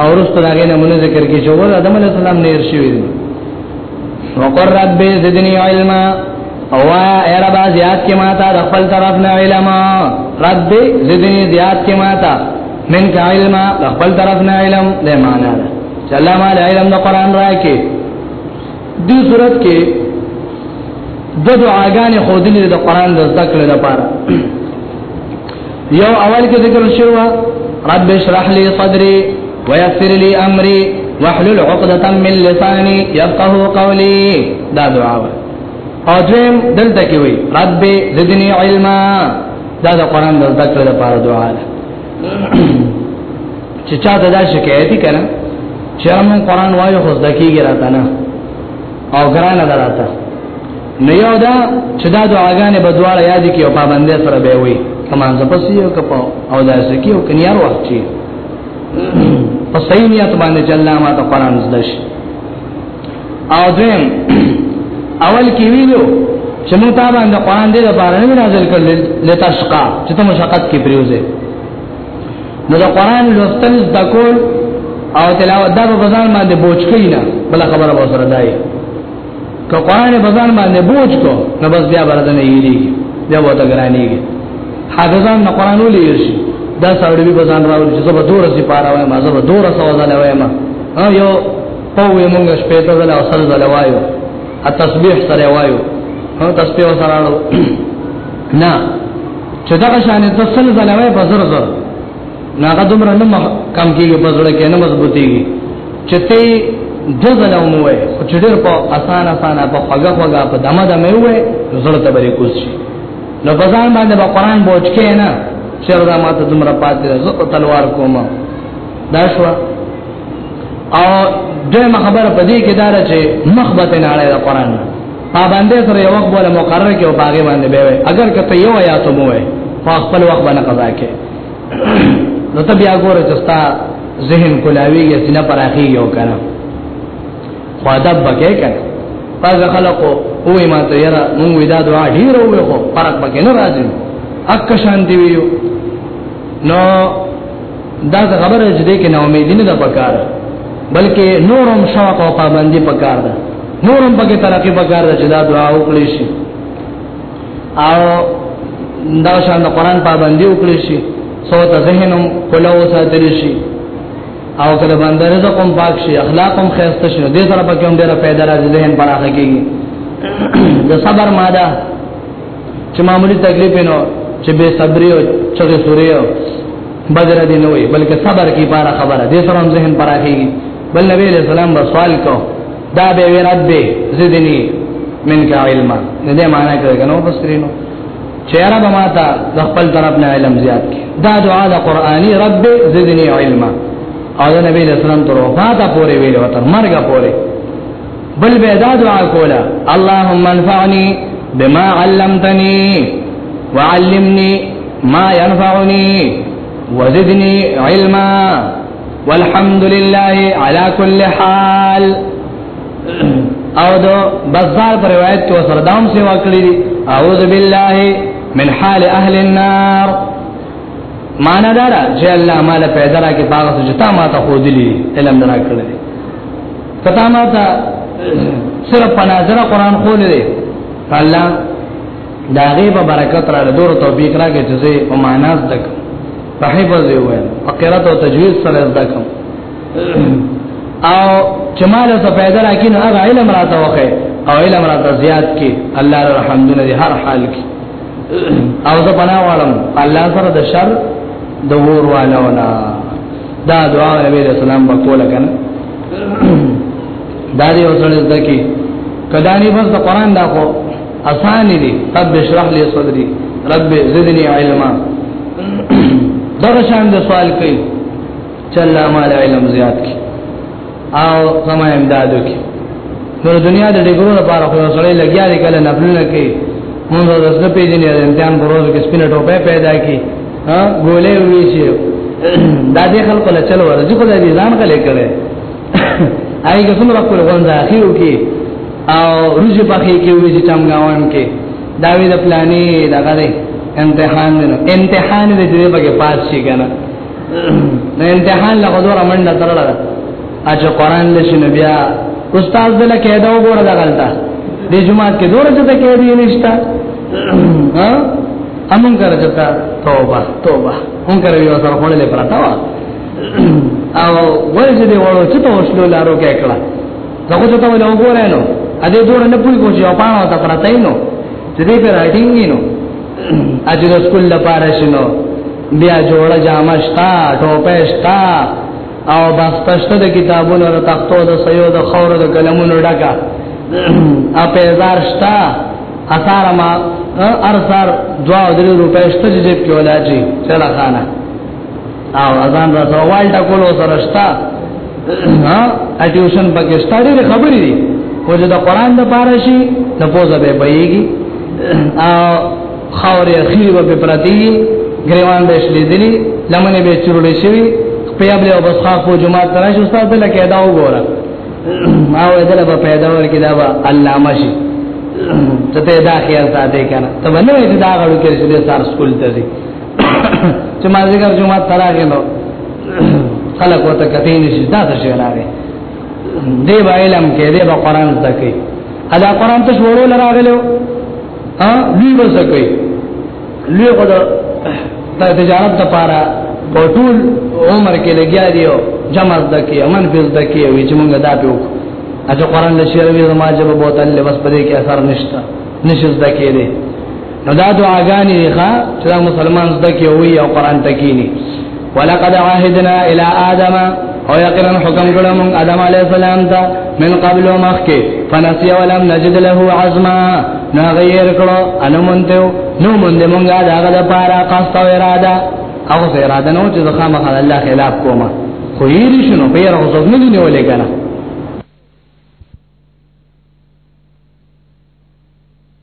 او رسول هغه نه مونږ ذکر کې چې ور ادم علی السلام نه ارشي ویل وقر رب زدنی علما او اے رب زیات کی ماتا د خپل طرف نه علم رب زدنی زیات کی ماتا من کا علم د خپل طرف نه علم د معنا ده چې الله مال علم د قران راکې دې صورت کې د دعاګانې خودلې د قران د ذکر لپاره یو اول کې ذکر شو رب اشرح لي صدري ويسر لي امري واحلل عقدة من لساني يفقهوا قولي دا دعا و او دویم دلته کې وي رب زدني علما دا د قران د ذکر لپاره دعا ده چې چا دا شکایت کړه چې موږ قران وایو خو ځکه یې راته نه او ګرانه دراته نو یو دا چې دا دعاګانې به دواړه یاد کی او پابندې سره به وي کمان زپسی او کپو او دا سکی او کنیار وخت چی په صحیح نیت باندې چې الله ما ته قران زده شي او دیم اول کې ویلو چې موږ ته باندې قران دې لپاره نه نازل کړل لتشقا چې ته مشقت کې پریوزه نو دا قران لوستل زده کول او تلاوت دا په ځان باندې بوج کینا بل خبره به سره دای که قران په ځان باندې بوج کو نو بس بیا برته نه یری بیا وته ګرانیږي حافظان نه قران ولې شي دا سړی به ځان راوړي چې زبر دور سي پاره وای ما زبر دور سو ځله وای ما یو په وې مونږ شپې ته ځله او سره ځله وایو ا تسبیح سره وایو ها تسبیح سره نه چې دا شان ته سره ځله وای په زر زر ناغه دومره نه کم کیږي په زړه کې نه مضبوطيږي چې ته د زلو مو وي خو چې ډېر په اسان اسان په خوګه خوګه په دمه دمه وي زړه ته بری کوز شي نو په ځان باندې په قران بوج کې نه شر دا ماته دومره پاتې زه په تلوار کوم دا شو او دغه خبره په دې کې دار چې مخبت نه اړه د قران پابندې سره یو وخت بوله مقرره کې او باغې باندې به وي اگر کته یو آیات مو وي خپل وخت باندې قضا کې نو ته بیا ګوره چې ستا ذهن کولاوی یا سینه پراخي یو کنه خو ادب بکې کنه پس خلکو وې ما ته یرا مونږ ودا دعا ډیر وې خو فرق بکې نه راځي اک شان دی ویو نو دا خبره چې دې کې نو امید نه ده پکار بلکې نورم شوق او پابندي پکار ده نورم بګه ترقی پکار ده چې دا دعا وکړي شي او دا شان د قران پابندي وکړي شي سو ته ذهنم کولو ساتل شي او کله باندې رزق هم پاک شي اخلاق هم خیرسته شي دې سره پکې هم ډېر پیدا راځي ذهن پراخه کیږي د صبر ماده چې معمولی تکلیف نه چې به صبر او چغه سوري او بدر دي نه وي بلکې صبر کی بار خبره دې سره هم ذهن پراخه کیږي بل نبی له سلام به سوال کو دا به وی رب زدنی منک علم نه دې معنا کوي کنو مفسرینو چیرې به ماته د خپل طرف نه علم زیات کی دا دعا د قرآنی رب زدنی علم او د نبی اسلام تر وفات پورې ویل وته مرګ پورې بل به دا دعا کوله اللهم انفعنی بما علمتنی وعلمنی ما ينفعني وزدني علما والحمد لله على كل حال او دو بزار پر روایت کې وسره داوم سی واکړي دي اعوذ بالله من حال اهل النار معنا دا ده چې الله مال پیدا را کې باغ څه تا ما ته خو دي علم درا کړل کتا ما ته صرف په نظر قران خو لري الله دا غي په برکت را دور توفیق راکې چې زه په معنا زده کوم په حفظ یې وایم په قرات او تجوید سره زده کوم او چې مال څه پیدا راکې نو هغه علم راته وخه او علم راته زیات کې الله الرحمدونه دې هر حال کې او زه پناه واړم الله سره د شر د ور والونا دا دعا نبی رسول الله په کوله کنه دا دې اوسړې زده کې کدانی بس قرآن دا کو اسان دي رب اشرح لي صدري رب زدني علما دغه شان د سوال کوي چې الله مال علم زیات کی او سما امداد کی نو دنیا د ډیګرو لپاره خو سره لګیا دی کله نفلونه کوي موږ د زړه په دې نه امتحان پروز کې سپینه ټوپه پیدا کی ها ګولې وی شي دا دې خلکو له چلو ورځي خو دې ځان غلې کړي هغه څومره کول غونډه اخیو کې او روزي پخې کې وې چې چمګاون کې دا وی د پلانې دغه دی امتحان دی نو امتحان دې دې پکې پاس شي کنه نو امتحان له غوړه منډه ترړه اج قرآن لشي نو بیا استاد دل کې دا وګوره دا غلطه دې جمعه کې دوره چې ته کې دې نشتا ها امون کر جتا توبه توبه اون کر یو سره خړلې پراته او وایي چې دی وړو چې په وسلو لارو کې کړه دا خو ته ونه وګورای نو ا دې جوړ نه پوي کوی او پانو ته پراته نو چې دې پر اټینګ نو اجر سکول لپاره شنو بیا جوړ جامه شتا ټوپه شتا او بس پښته د کتابونو او تختو د سيو د خورو د قلمونو ډکا ا په هزار شتا اثار ما ارثار دوا درې روپې شته چې جیب کې ولاجی چلا خانه او اذان را سوال ټکول سره شتا ها اټیوشن پکې ستړي خبرې دي خو چې د قران د پاره شي د پوزه به بېږي او خاورې اخیر به پرتی ګریوان به شلې دي لمنه به چورلې شي په یبل او بس خاص په جمعه ترای شو استاد له کېدا وګوره ما وې دله په پیدا ورکې دا به علامه شي ته دا خیال ساته کنه ته باندې دا غړو کې چې سار سکول ته چې ما ذکر جمعه تراغلو خلق وته کته نشي دا څه شي راغی دی با علم کې دی با قران زکه ادا قران ته شوړو لراغلو ها لوی وسکه لوی خو دا تجارت د پاره په ټول عمر کې لګیا دیو جمع زکه امن په زکه وی چې مونږ دا پیو اځه قران له شعر وی زما جواب بوتل بس پرې کې اثر نشته نشز دکې دی نو دا دعاګانې دي ښا چې دا مسلمان زده کې وي او قران ته کینی ولقد عهدنا الى ادم او یقینا حکم کړو موږ ادم علی السلام ته من قبل مخکې فنسي ولم نجد له عزما نو غیر کړو انو مونته نو مونږ مونږه دا غل پارا قصد او اراده او سه اراده نو چې ځخه مخه الله خلاف کومه خو یې شنو په یره غوځو نه دی نیولې کنه